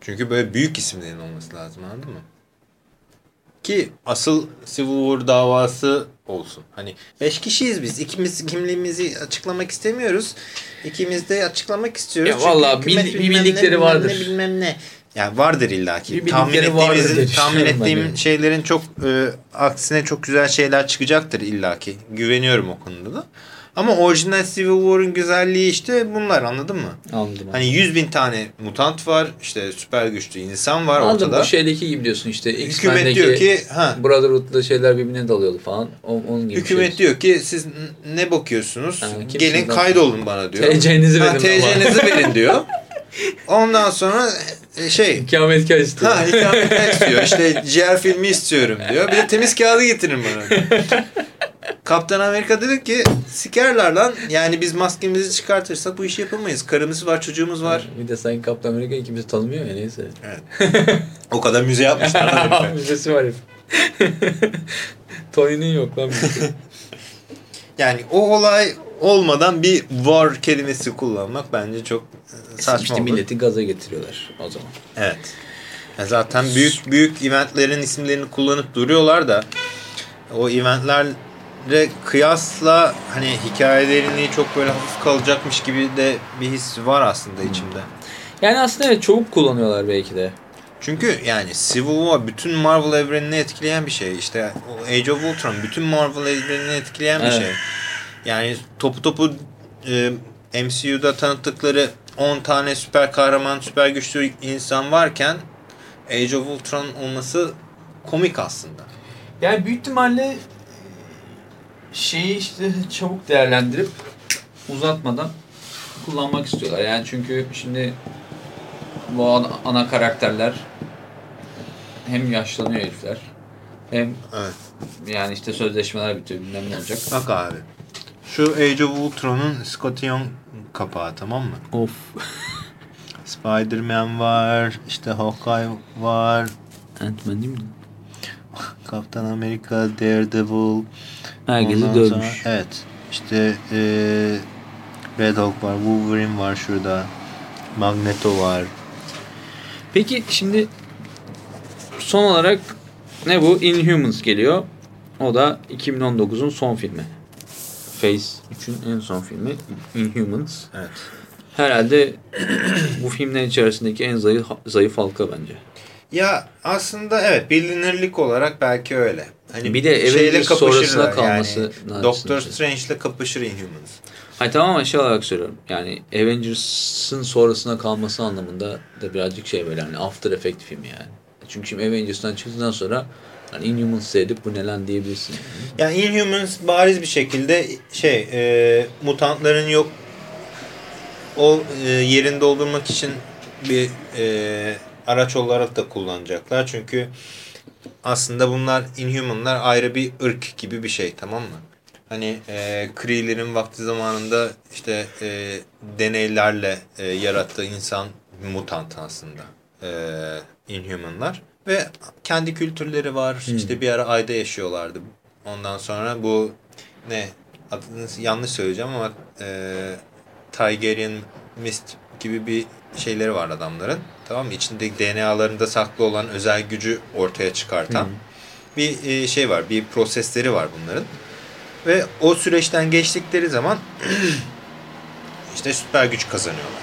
S1: Çünkü böyle büyük isimlerin olması lazım anladın mı? Ki asıl Civil War davası olsun. Hani beş kişiyiz biz. İkimiz kimliğimizi açıklamak istemiyoruz. İkimiz de açıklamak istiyoruz.
S2: Ya
S1: hükümet
S2: bil- bir
S1: bilmem ne,
S2: bildikleri
S1: bilmem
S2: vardır.
S1: Ne, bilmem ne. Ya vardır illaki.
S2: Bir
S1: tahmin
S2: bildikleri vardır
S1: ettiğimizin, tahmin ettiğim
S2: de.
S1: şeylerin çok e, aksine çok güzel şeyler çıkacaktır illaki. Güveniyorum o konuda da. Ama orijinal Civil War'ın güzelliği işte bunlar anladın mı?
S2: Anladım.
S1: Hani 100 bin tane mutant var, işte süper güçlü insan var
S2: Anladım.
S1: ortada.
S2: Bu şeydeki gibi diyorsun işte
S1: Hükümet diyor ki, ha,
S2: Brotherhood'da şeyler birbirine dalıyordu falan. Onun gibi
S1: hükümet
S2: şey.
S1: diyor ki siz ne bakıyorsunuz?
S2: Ha,
S1: Gelin kaydolun bana diyor.
S2: TC'nizi verin
S1: TC'nizi verin diyor. [laughs] Ondan sonra e, şey,
S2: İkametgah istiyor.
S1: ha ikametgah istiyor. İşte [laughs] ciğer filmi istiyorum diyor. Bir de temiz kağıdı getirin bana. [laughs] Kaptan Amerika dedi ki sikerler lan. Yani biz maskemizi çıkartırsak bu işi yapamayız. Karımız var, çocuğumuz var.
S2: Bir de Sayın Kaptan Amerika ikimizi tanımıyor ya neyse.
S1: O kadar müze yapmışlar. [laughs]
S2: Müzesi var herif. [laughs] Tony'nin yok lan müzesi.
S1: Yani o olay olmadan bir war kelimesi kullanmak bence çok e, saçma
S2: işte
S1: olur.
S2: milleti gaza getiriyorlar o zaman.
S1: Evet. Ya zaten büyük büyük eventlerin isimlerini kullanıp duruyorlar da o eventlere kıyasla hani hikayelerini çok böyle hafif kalacakmış gibi de bir his var aslında içimde.
S2: Yani aslında evet çabuk kullanıyorlar belki de.
S1: Çünkü yani Civil War bütün Marvel evrenini etkileyen bir şey. İşte o Age of Ultron bütün Marvel evrenini etkileyen bir
S2: Evet.
S1: şey. Yani topu topu e, MCU'da tanıttıkları 10 tane süper kahraman, süper güçlü insan varken Age of Ultron olması komik aslında.
S2: Yani büyük ihtimalle şeyi işte çabuk değerlendirip uzatmadan kullanmak istiyorlar. Yani çünkü şimdi bu ana, ana karakterler hem yaşlanıyor herifler hem
S1: Evet.
S2: yani işte sözleşmeler bitiyor bilmem ne olacak.
S1: Bak abi. Şu Age of Ultron'un Scotty Young kapağı tamam mı?
S2: Of. [laughs]
S1: Spider-Man var, işte Hawkeye var,
S2: Ant-Man değil mi?
S1: Kaptan Amerika, Daredevil.
S2: Herkesi
S1: Ondan
S2: dövmüş.
S1: sonra- evet. İşte eee Red Hulk var, Wolverine var şurada. Magneto var.
S2: Peki şimdi son olarak ne bu? Inhumans geliyor. O da 2019'un son filmi. Phase 3'ün en son filmi Inhumans.
S1: Evet.
S2: Herhalde bu filmlerin içerisindeki en zayıf, zayıf halka bence.
S1: Ya aslında evet bilinirlik olarak belki öyle. Hani
S2: Bir de Avengers sonrasına kalması
S1: Yani. Doctor Strange'le kapışır Inhumans.
S2: Hayır tamamen şey olarak söylüyorum. Yani Avengers'ın sonrasına kalması anlamında da birazcık şey böyle hani After Effect filmi yani. Çünkü şimdi Avengers'tan çıktıktan sonra hani Inhumans seyredip bu ne lan diyebilirsin. Yani.
S1: Inhumans bariz bir şekilde şey e, mutantların yok o e, yerini doldurmak için bir e, araç olarak da kullanacaklar. Çünkü aslında bunlar Inhumanlar ayrı bir ırk gibi bir şey tamam mı? Hani e, Kree'lerin vakti zamanında işte e, deneylerle e, yarattığı insan mutant aslında. E, Inhumanlar. Ve kendi kültürleri var. İşte bir ara ayda yaşıyorlardı. Ondan sonra bu ne adını yanlış söyleyeceğim ama e, Tigerian Mist gibi bir şeyleri var adamların. Tamam mı? İçinde DNA'larında saklı olan özel gücü ortaya çıkartan bir e, şey var. Bir prosesleri var bunların. Ve o süreçten geçtikleri zaman [clears throat] işte süper güç kazanıyorlar.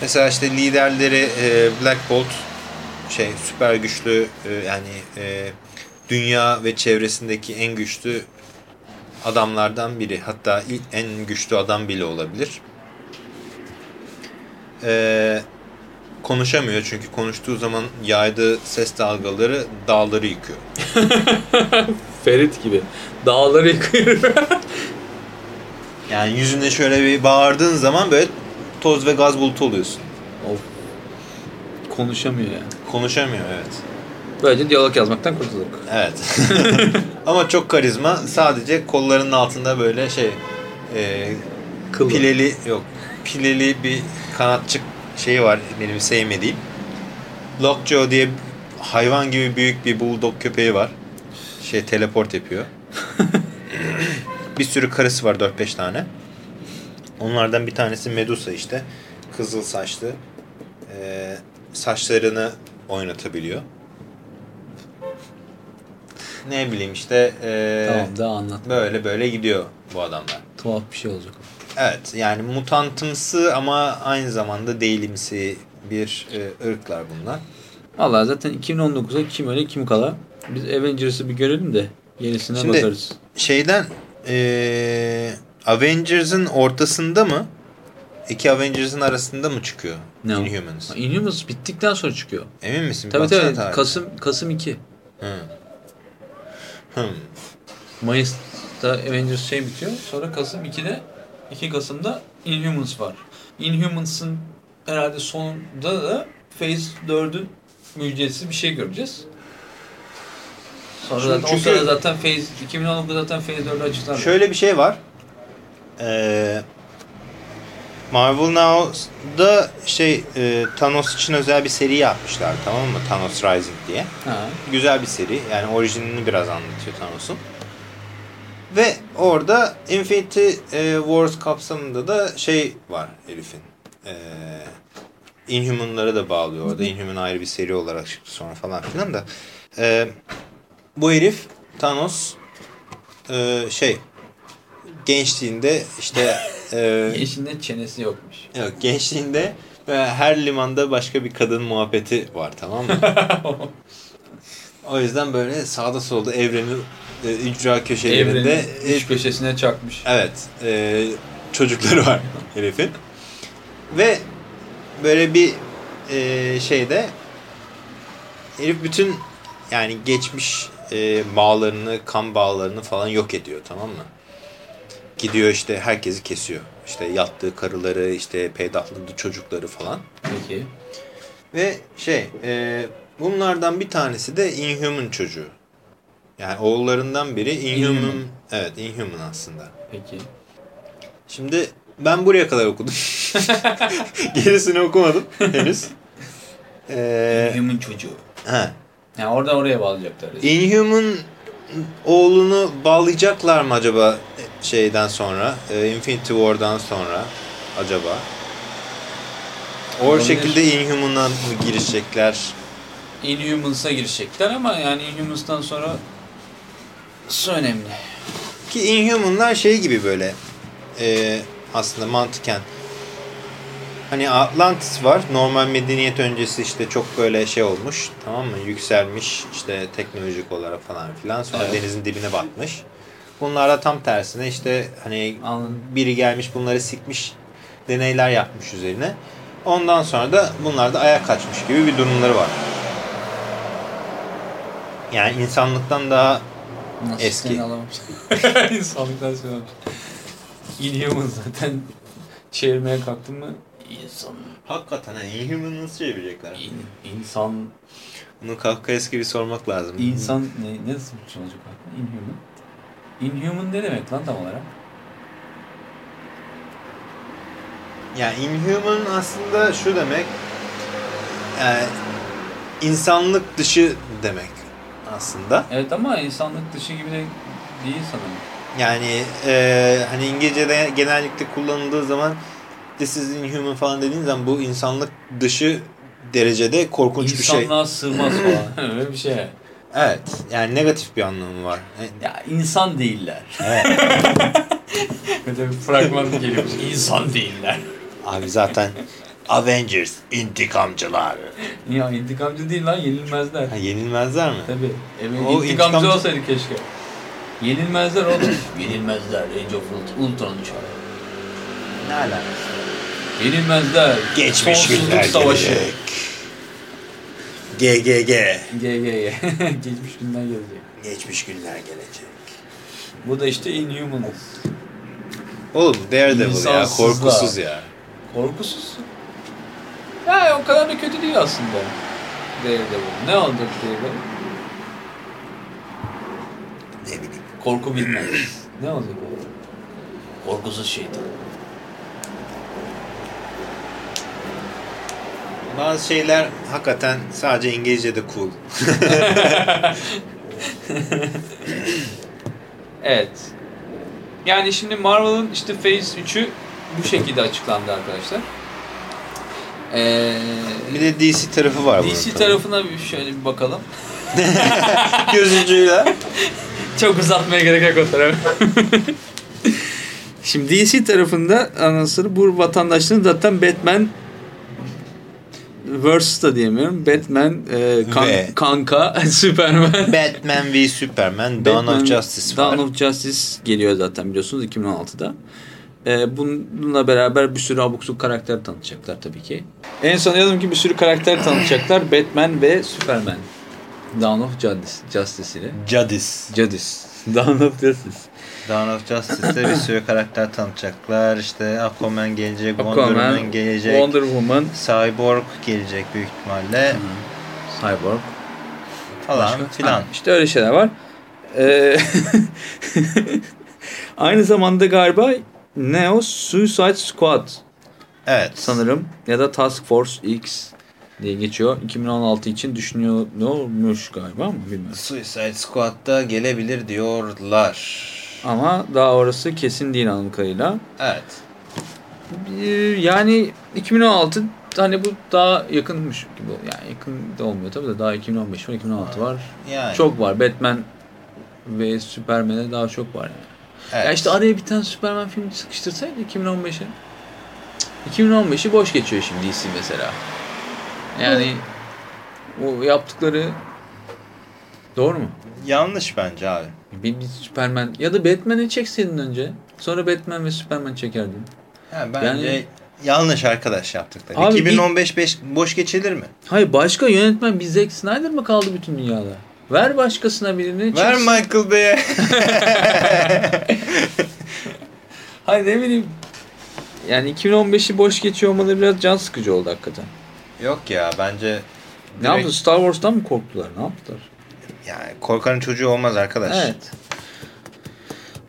S1: Mesela işte liderleri e, Black Bolt şey süper güçlü e, yani dünya ve çevresindeki en güçlü adamlardan biri. Hatta en güçlü adam bile olabilir. E, konuşamıyor çünkü konuştuğu zaman yaydığı ses dalgaları dağları yıkıyor. [laughs]
S2: Ferit gibi. Dağları yıkıyor. [laughs]
S1: Yani yüzüne şöyle bir bağırdığın zaman böyle toz ve gaz bulutu oluyorsun.
S2: of. Konuşamıyor yani.
S1: Konuşamıyor evet.
S2: Böylece diyalog yazmaktan kurtulduk.
S1: Evet. [laughs] Ama çok karizma. Sadece kollarının altında böyle şey e, pileli yok. Pileli bir kanatçık şeyi var benim sevmediğim. Lockjaw diye hayvan gibi büyük bir bulldog köpeği var. Şey teleport yapıyor. [laughs] bir sürü karısı var 4-5 tane. Onlardan bir tanesi Medusa işte. Kızıl saçlı. Ee, saçlarını oynatabiliyor. Ne bileyim işte ee,
S2: Tamam daha anlat.
S1: böyle böyle gidiyor bu adamlar.
S2: Tuhaf bir şey olacak.
S1: Evet yani mutantımsı ama aynı zamanda değilimsi bir e, ırklar bunlar.
S2: Valla zaten 2019'a kim öyle kim kala. Biz Avengers'ı bir görelim de gerisine
S1: Şimdi-
S2: bakarız.
S1: Şeyden e, Avengers'ın ortasında mı? İki Avengers'ın arasında mı çıkıyor?
S2: Ne o?
S1: Inhumans.
S2: Inhumans bittikten sonra çıkıyor.
S1: Emin misin?
S2: Tabii
S1: Baksana
S2: tabii. Kasım Kasım 2.
S1: Hı. Hmm.
S2: Mayıs'ta Avengers şey bitiyor. Sonra Kasım 2'de 2 Kasım'da Inhumans var. Inhumans'ın herhalde sonunda da Phase 4'ün müjdesi bir şey göreceğiz. Sonra
S1: Şimdi
S2: zaten o
S1: çünkü-
S2: sırada zaten Phase 2019 zaten Phase 4'ü açıklar.
S1: Şöyle bir şey var. Ee, Marvel Now'da şey e, Thanos için özel bir seri yapmışlar tamam mı? Thanos Rising diye.
S2: Ha.
S1: Güzel bir seri. Yani orijinini biraz anlatıyor Thanos'un. Ve orada Infinity e, Wars kapsamında da şey var herifin. E, Inhuman'ları da bağlıyor orada. Inhuman ayrı bir seri olarak çıktı sonra falan filan da. E, bu herif Thanos e, şey gençliğinde işte e, [laughs]
S2: Eşinde çenesi yokmuş.
S1: yok, gençliğinde ve her limanda başka bir kadın muhabbeti var tamam mı? [laughs] O yüzden böyle sağda solda evrenin e, ücra köşelerinde
S2: Evrenin
S1: e,
S2: üç köşesine çakmış.
S1: evet e, çocukları var [laughs] herifin. Ve böyle bir e, şeyde herif bütün yani geçmiş e, bağlarını, kan bağlarını falan yok ediyor tamam mı? Gidiyor işte herkesi kesiyor. İşte yattığı karıları, işte peydahladığı çocukları falan.
S2: Peki.
S1: Ve şey, e, bunlardan bir tanesi de Inhuman çocuğu. Yani oğullarından biri Inhuman.
S2: Inhuman.
S1: Evet, Inhuman aslında.
S2: Peki.
S1: Şimdi ben buraya kadar okudum. [laughs] Gerisini okumadım henüz. Ee,
S2: Human çocuğu.
S1: he.
S2: Yani orada oraya bağlayacaklar.
S1: Inhuman oğlunu bağlayacaklar mı acaba şeyden sonra? e, Infinity War'dan sonra acaba? O şekilde Inhuman'a mı girişecekler?
S2: Inhumans'a girecekler ama yani Inhumans'tan sonra su önemli.
S1: Ki Inhuman'lar şey gibi böyle e, aslında mantıken hani Atlantis var normal medeniyet öncesi işte çok böyle şey olmuş tamam mı yükselmiş işte teknolojik olarak falan filan sonra
S2: Evet.
S1: denizin dibine batmış. Bunlar da tam tersine işte hani
S2: Anladım.
S1: biri gelmiş bunları sikmiş deneyler yapmış üzerine. Ondan sonra da bunlar da ayak kaçmış gibi bir durumları var. Yani insanlıktan daha
S2: Nasıl
S1: Eski.
S2: alamamış? [laughs] İnsanlıktan söylemiş. Inhuman zaten çevirmeye kalktın mı? İnsan.
S1: Hakikaten ha, Inhuman nasıl çevirecekler?
S2: in- insan.
S1: Bunu Kafkaeski gibi sormak lazım.
S2: insan ne, nasıl bir şey olacak? Inhuman. Inhuman ne demek lan tam olarak?
S1: Yani Inhuman aslında şu demek yani insanlık dışı demek aslında.
S2: Evet ama insanlık dışı gibi de değil sanırım.
S1: Yani e, hani İngilizce'de genellikle kullanıldığı zaman this is inhuman falan dediğin zaman bu insanlık dışı derecede korkunç bir şey.
S2: İnsanlığa sığmaz [laughs] falan. [laughs] Öyle bir şey.
S1: Evet. Yani negatif bir anlamı var. E,
S2: Ya insan değiller.
S1: Evet. [laughs]
S2: Böyle bir fragman geliyormuş. İnsan değiller.
S1: Abi zaten Avengers intikamcılar.
S2: Ya intikamcı değil lan yenilmezler.
S1: Ha, yenilmezler mi?
S2: Tabii. Evet,
S1: O
S2: intikamcı,
S1: intikamcı-
S2: olsaydı keşke. Yenilmezler oğlum. yenilmezler. Age of Ult- Ultron'u çağır.
S1: Ne alakası?
S2: Yenilmezler.
S1: Geçmiş
S2: Sonsuzluk
S1: günler
S2: savaşı.
S1: gelecek. GGG.
S2: G G G. [laughs] Geçmiş günler gelecek.
S1: Geçmiş günler gelecek.
S2: Bu da işte Inhuman.
S1: Oğlum Daredevil ya korkusuz ya.
S2: Korkusuz. Ya o kadar da kötü değil aslında. Daredevil. Ne oldu Daredevil?
S1: Ne bileyim.
S2: Korku bilmez. ne olacak o? Korkusuz şeytan.
S1: Bazı şeyler hakikaten sadece İngilizce'de cool. [laughs]
S2: Evet. Yani şimdi Marvel'ın işte Phase 3'ü bu şekilde açıklandı arkadaşlar. Ee,
S1: Bir de DC tarafı var bunun
S2: DC
S1: tabii.
S2: tarafına bir şöyle bir bakalım. [laughs]
S1: Gözücüyle. [laughs]
S2: Çok uzatmaya gerek yok o tarafı. [laughs] Şimdi DC tarafında anasını bu vatandaşların zaten Batman Versus da diyemiyorum. Batman, e, kan-
S1: Ve-
S2: kanka, Superman.
S1: Batman v Superman, Dawn
S2: Batman,
S1: of Justice var.
S2: Dawn of Justice geliyor zaten biliyorsunuz 2016'da. Ee, bununla beraber bir sürü abuk subuk karakter tanıtacaklar tabii ki. En son yazdım ki bir sürü karakter tanıtacaklar. [clears throat] Batman ve Superman. Dawn of Justice, Justice ile.
S1: Jadis.
S2: Justice. [laughs] Dawn of Justice.
S1: Dawn of Justice'te bir sürü karakter tanıtacaklar. İşte Aquaman gelecek, Wonder Woman gelecek,
S2: Wonder Woman,
S1: Cyborg gelecek büyük ihtimalle
S2: Cyborg.
S1: falan
S2: Başka?
S1: filan.
S2: Ha, işte öyle şeyler var. Ee, [laughs] Aynı zamanda galiba Neo Suicide Squad
S1: Evet.
S2: sanırım ya da Task Force X diye geçiyor. 2016 için düşünüyor ne olmuş galiba ama bilmiyorum.
S1: Suicide Squad'da gelebilir diyorlar.
S2: Ama daha orası kesin değil anladığım kadarıyla.
S1: Evet.
S2: Yani 2016 hani bu daha yakınmış gibi. Yani yakın da olmuyor tabii de daha 2015 var 2016 var.
S1: Yani.
S2: Çok var. Batman ve Superman'e daha çok var yani.
S1: Evet.
S2: Ya işte araya bir tane Superman filmi sıkıştırsaydı 2015'e. 2015'i boş geçiyor şimdi DC mesela. Yani o yaptıkları doğru mu?
S1: Yanlış bence abi.
S2: Bir, bir Superman ya da Batman'i çekseydin önce. Sonra Batman ve Superman çekerdin.
S1: Ha, bence
S2: Yani-
S1: yanlış arkadaş yaptıkları.
S2: Abi
S1: 2015 beş, boş geçilir mi?
S2: Hayır başka yönetmen bir Zack Snyder mı kaldı bütün dünyada? Ver başkasına birini.
S1: Ver
S2: çıksın.
S1: Michael Bay'e. [laughs]
S2: Hayır ne bileyim. Yani 2015'i boş geçiyor olmaları biraz can sıkıcı oldu hakikaten.
S1: Yok ya bence
S2: Ne
S1: direkt-
S2: yaptı? Star Wars'tan mı korktular? Ne yaptılar?
S1: Yani korkanın çocuğu olmaz arkadaş.
S2: Evet.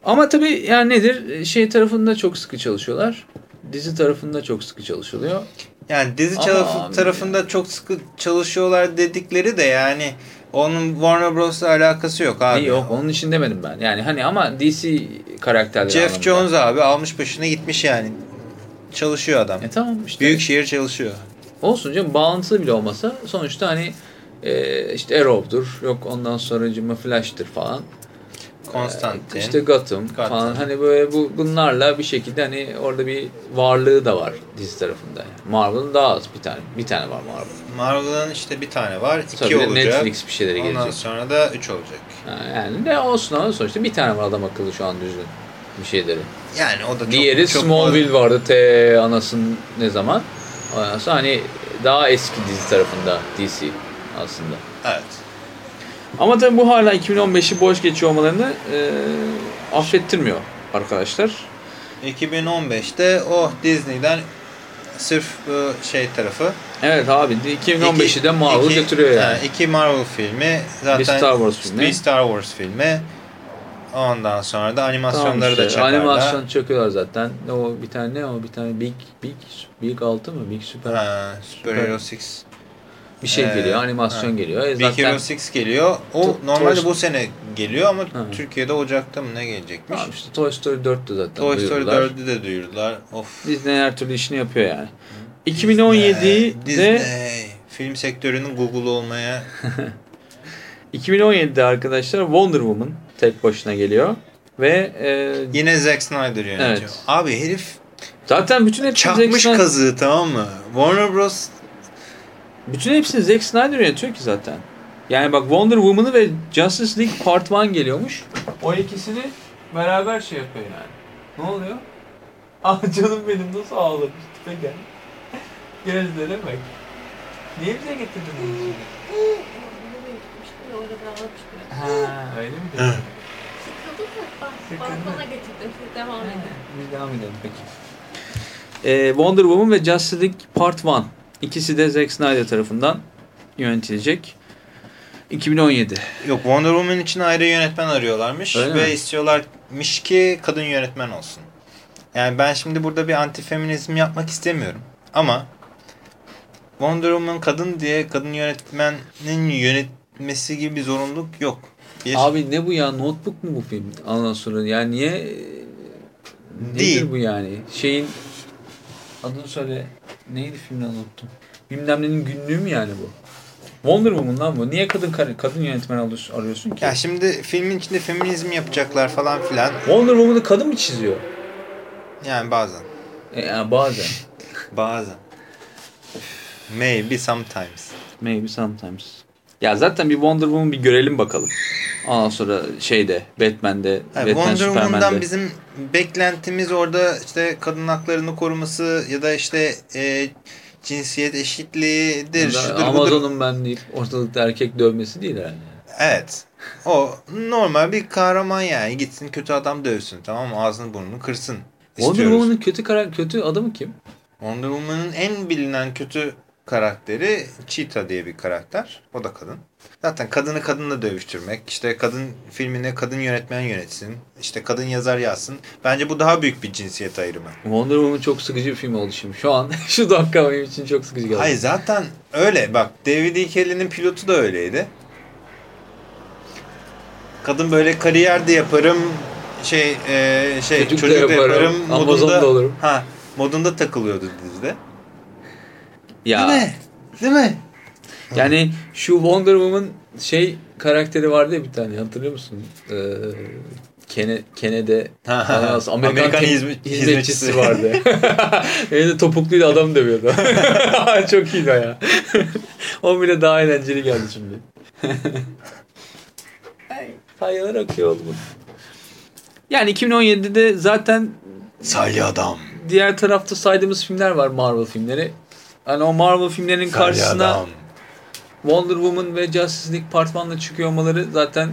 S2: Ama tabii yani nedir? Şey tarafında çok sıkı çalışıyorlar. Dizi tarafında çok sıkı çalışılıyor.
S1: Yani dizi
S2: Ama
S1: tarafı- tarafında çok sıkı çalışıyorlar dedikleri de yani onun Warner Bros'la alakası yok abi.
S2: İyi, yok onun için demedim ben. Yani hani ama DC karakterleri
S1: Jeff
S2: anlamında.
S1: Jones abi almış başına gitmiş yani. Çalışıyor adam.
S2: E tamam işte.
S1: Büyük şehir çalışıyor.
S2: Olsun canım bağlantılı bile olmasa sonuçta hani e, işte Arrow'dur yok ondan sonra Flash'tır falan.
S1: Konstantin.
S2: E, işte Gotham,
S1: Gotham.
S2: falan hani böyle bu bunlarla bir şekilde hani orada bir varlığı da var dizi tarafında. Yani Marvel'ın daha az bir tane bir tane var Marvel.
S1: Marvel'ın işte bir tane var. iki
S2: Tabii
S1: olacak.
S2: Netflix bir şeyleri
S1: Ondan
S2: gelecek.
S1: sonra da üç olacak.
S2: Yani ne olsun ama sonuçta bir tane var adam akıllı şu an düzgün bir şeyleri.
S1: Yani o da çok,
S2: Diğeri
S1: çok
S2: Smallville vardı T anasın ne zaman. Ondan sonra hani daha eski dizi tarafında DC aslında.
S1: Evet.
S2: Ama tabii bu hala 2015'i boş geçiyor olmalarını e, affettirmiyor arkadaşlar.
S1: 2015'te oh Disney'den sırf bu şey tarafı.
S2: Evet abi 2015'i de Marvel
S1: iki-
S2: götürüyor yani.
S1: ha, iki Marvel filmi. Zaten
S2: Bir Star Wars filmi.
S1: Bir Star Wars filmi. Ondan sonra da animasyonları
S2: Tamam
S1: da
S2: işte,
S1: çakarlar.
S2: Animasyon çakıyorlar zaten. O bir tane ne o bir tane Big Big Big 6 mı? Big Super
S1: Ha, Super
S2: Süper.
S1: Hero 6.
S2: bir şey
S1: Ee,
S2: geliyor. Animasyon
S1: ha.
S2: geliyor. E
S1: Big
S2: zaten
S1: Hero 6 geliyor. O
S2: To-
S1: normalde
S2: Toy-
S1: bu sene geliyor ama
S2: Ha.
S1: Türkiye'de Ocak'ta mı ne gelecekmiş?
S2: Tamam işte Toy Story 4'tü zaten.
S1: Toy Story
S2: duyurdular.
S1: 4'ü de duyurdular. Of.
S2: Disney her türlü işini yapıyor yani. 2017'de
S1: Disney. Film sektörünün Google olmaya [laughs]
S2: 2017'de arkadaşlar Wonder Woman tek başına geliyor ve e,
S1: yine Zack Snyder yönetiyor.
S2: Evet.
S1: Abi herif
S2: zaten bütün Zack
S1: çakmış
S2: Snyder,
S1: kazığı tamam mı? Warner Bros.
S2: Bütün hepsini Zack Snyder yönetiyor ki zaten. Yani bak Wonder Woman'ı ve Justice League Part 1 geliyormuş. O ikisini beraber şey yapıyor yani. Ne oluyor? [laughs] Ah canım benim nasıl ağlamış. Tipe gel. [laughs] Gözlere bak. Niye bize getirdin bunu? [laughs] Ha öyle mi? dedin?
S3: Balkona getirdim. Devam.
S2: Biz devam edelim peki. Ee, Wonder Woman ve Justice League Part 1. İkisi de Zack Snyder tarafından yönetilecek. 2017.
S1: Yok Wonder Woman için ayrı yönetmen arıyorlarmış
S2: Öyle
S1: ve
S2: mi?
S1: istiyorlarmış ki kadın yönetmen olsun. Yani ben şimdi burada bir antifeminizm yapmak istemiyorum ama Wonder Woman kadın diye kadın yönetmenin yönetmesi gibi bir zorunluluk yok. Bir,
S2: Abi ne bu ya? Notebook mu bu film? Ondan sonra yani niye nedir
S1: Değil.
S2: bu yani? Şeyin adını söyle. Neydi filmin unuttum. Bilmem nenin günlüğü mü yani bu? Wonder Woman lan bu. Niye kadın kadın yönetmen arıyorsun ki?
S1: ya şimdi filmin içinde feminizm yapacaklar falan filan.
S2: Wonder Woman'ı kadın mı çiziyor?
S1: Yani bazen.
S2: E, yani bazen. [laughs]
S1: Bazen. Maybe sometimes.
S2: Maybe sometimes. Ya zaten bir Wonder Woman bir görelim bakalım. Ondan sonra şeyde Batman'de,
S1: Yani
S2: Batman
S1: Wonder. Woman'dan bizim beklentimiz orada işte kadın haklarını koruması ya da işte e, cinsiyet eşitliğidir.
S2: Amazon'un ben deyip ortalıkta erkek dövmesi değil herhalde.
S1: Evet. O normal bir kahraman yani. Gitsin kötü adam dövsün tamam mı? Ağzını burnunu kırsın.
S2: Wonder
S1: İstiyoruz.
S2: Woman'ın kötü kara kötü adamı kim?
S1: Wonder Woman'ın en bilinen kötü karakteri Cheetah diye bir karakter. O da kadın. Zaten kadını kadınla dövüştürmek, işte kadın filmine kadın yönetmen yönetsin, işte kadın yazar yazsın. Bence bu daha büyük bir cinsiyet ayrımı.
S2: Wonder Woman çok sıkıcı bir film oldu şimdi. Şu an [laughs] şu dakika benim için çok sıkıcı geldi.
S1: Hayır zaten öyle. Bak David E. Kelly'nin pilotu da öyleydi. Kadın böyle kariyer de yaparım, şey e, şey
S2: Çocuk
S1: çocuk,
S2: da yaparım,
S1: yaparım,
S2: Amazon'da olurum.
S1: Ha, modunda takılıyordu dizide.
S2: Ya
S1: Değil mi? Değil mi?
S2: yani şu Wonder Woman şey karakteri vardı ya bir tane hatırlıyor musun? Ee, Kene, Kene'de. Amerikan, Amerikan hizmet-
S1: hizmet-
S2: hizmetçisi
S1: hizmetçisi.
S2: vardı. [laughs] Evde topukluyla adam dövüyordu. [laughs] Çok iyiydi ya. o bile daha eğlenceli geldi şimdi. Ay, Sayalar akıyor oğlum. Yani 2017'de zaten
S1: Salya adam.
S2: diğer tarafta saydığımız filmler var Marvel filmleri. Hani o Marvel filmlerinin karşısına Wonder Woman ve Justice League Part 1'la çıkıyor olmaları zaten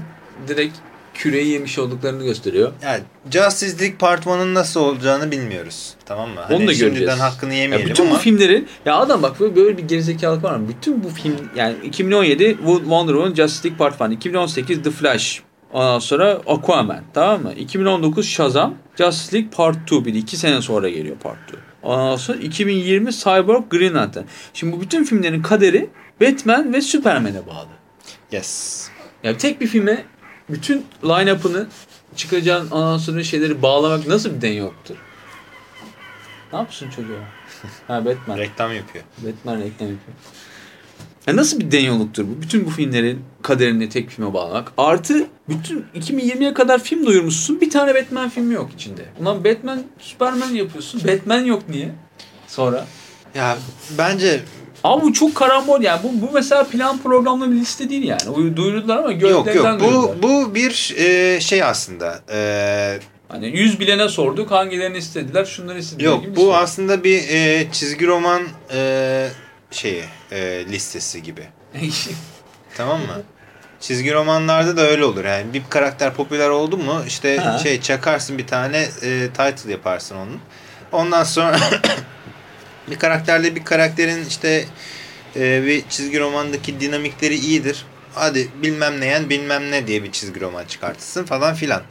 S2: direkt küreyi yemiş olduklarını gösteriyor.
S1: Yani Justice League Part 1'ın nasıl olacağını bilmiyoruz. Tamam mı? Hani
S2: Onu da göreceğiz.
S1: Şimdiden hakkını
S2: Ya
S1: yemeyelim
S2: bütün
S1: ama
S2: bu filmlerin ya adam bak böyle- böyle bir gerizekalılık var mı? Bütün bu film yani 2017 Wonder Woman Justice League Part 1, 2018 The Flash, ondan sonra Aquaman tamam mı? 2019 Shazam, Justice League Part 2 bir 2 sene sonra geliyor Part 2. Ondan sonra 2020 Cyborg Green Lantern. Şimdi bu bütün filmlerin kaderi Batman ve Superman'e bağlı.
S1: yes.
S2: Yani tek bir filme bütün line-up'ını çıkacağın ondan sonra şeyleri bağlamak nasıl bir den yoktur? Ne yapıyorsun çocuğa? [laughs] Ha Batman.
S1: Reklam yapıyor.
S2: Batman reklam yapıyor. Ya nasıl bir denyoluktur bu? Bütün bu filmlerin kaderini tek filme bağlamak. Artı bütün 2020'ye kadar film duyurmuşsun. Bir tane Batman filmi yok içinde. Ulan Batman, Superman yapıyorsun. Batman yok niye? Sonra.
S1: Ya bence
S2: Ama bu çok karambol yani. Bu, bu mesela plan programlı bir liste değil yani. Duyurdular ama
S1: yok
S2: gövdeden
S1: yok
S2: duyurdular.
S1: bu bu bir e, şey aslında. E,
S2: Hani 100 bilene sorduk hangilerini istediler şunları istediler
S1: yok bu
S2: şey.
S1: aslında bir e, çizgi roman e, şeyi e, listesi gibi. [laughs] Tamam mı? Çizgi romanlarda da öyle olur. Yani bir karakter popüler oldu mu işte
S2: Ha.
S1: şey çakarsın bir tane e, title yaparsın onun. Ondan sonra [coughs] bir karakterle bir karakterin işte e, bir çizgi romandaki dinamikleri iyidir. Hadi bilmem neyen bilmem ne diye bir çizgi roman çıkartırsın falan filan.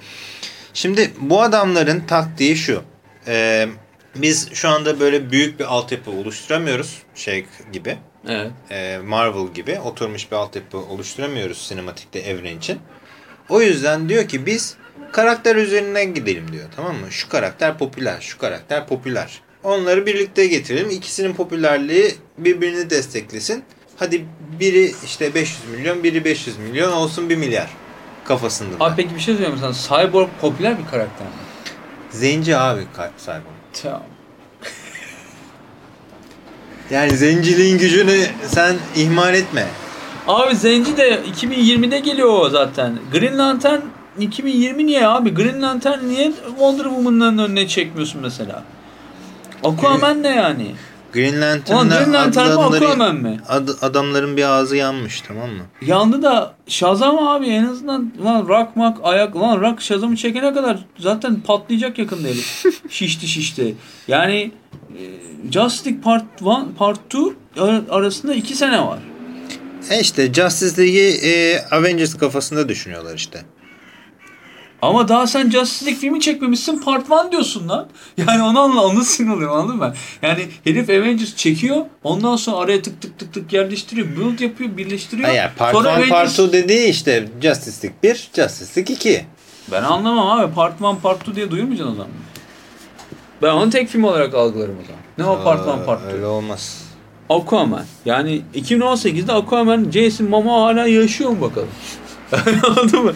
S1: Şimdi bu adamların taktiği şu. E, biz şu anda böyle büyük bir altyapı oluşturamıyoruz şey gibi
S2: evet.
S1: e, Marvel gibi oturmuş bir altyapı oluşturamıyoruz sinematikte evren için. O yüzden diyor ki biz karakter üzerinden gidelim diyor tamam mı? Şu karakter popüler, şu karakter popüler. Onları birlikte getirelim. İkisinin popülerliği birbirini desteklesin. Hadi biri işte 500 milyon, biri 500 milyon olsun 1 milyar kafasında. da.
S2: Abi peki bir şey söyleyeyim sana. Cyborg popüler bir karakter mi?
S1: Zenci abi Cyborg.
S2: Tamam.
S1: Yani zenciliğin gücünü sen ihmal etme.
S2: Abi Zenci de 2020'de geliyor o zaten. Green Lantern 2020 niye abi? Green Lantern niye Wonder Woman'ın önüne çekmiyorsun mesela? Aquaman ne yani?
S1: Green Lantern'la
S2: Green Lantern
S1: adamları-
S2: mi?
S1: ad- adamların bir ağzı yanmış tamam mı?
S2: Yandı da Shazam abi en azından lan Rock mak ayak lan Rock Shazam'ı çekene kadar zaten patlayacak yakında herif. [laughs] şişti şişti. Yani e, Justice Part 1 Part 2 ar- arasında 2 sene var.
S1: E işte Justice League'i e, Avengers kafasında düşünüyorlar işte.
S2: Ama daha sen Justice League filmi çekmemişsin Part 1 diyorsun lan. [laughs] Yani onu anla, onu sinir oluyorum anladın mı? Yani herif Avengers çekiyor ondan sonra araya tık tık tık tık yerleştiriyor. Build yapıyor birleştiriyor.
S1: Hayır, part
S2: sonra
S1: 1, part
S2: Avengers-
S1: 2 dediği işte Justice League 1, Justice League 2.
S2: Ben anlamam abi. Part 1, Part 2 diye duyurmayacaksın o zaman. Ben onu tek film olarak algılarım o zaman. Ne o Part 1, Part 2?
S1: Öyle olmaz.
S2: Aquaman. Yani 2018'de Aquaman, Jason Momoa hala yaşıyor mu bakalım? [laughs] Anladın mı?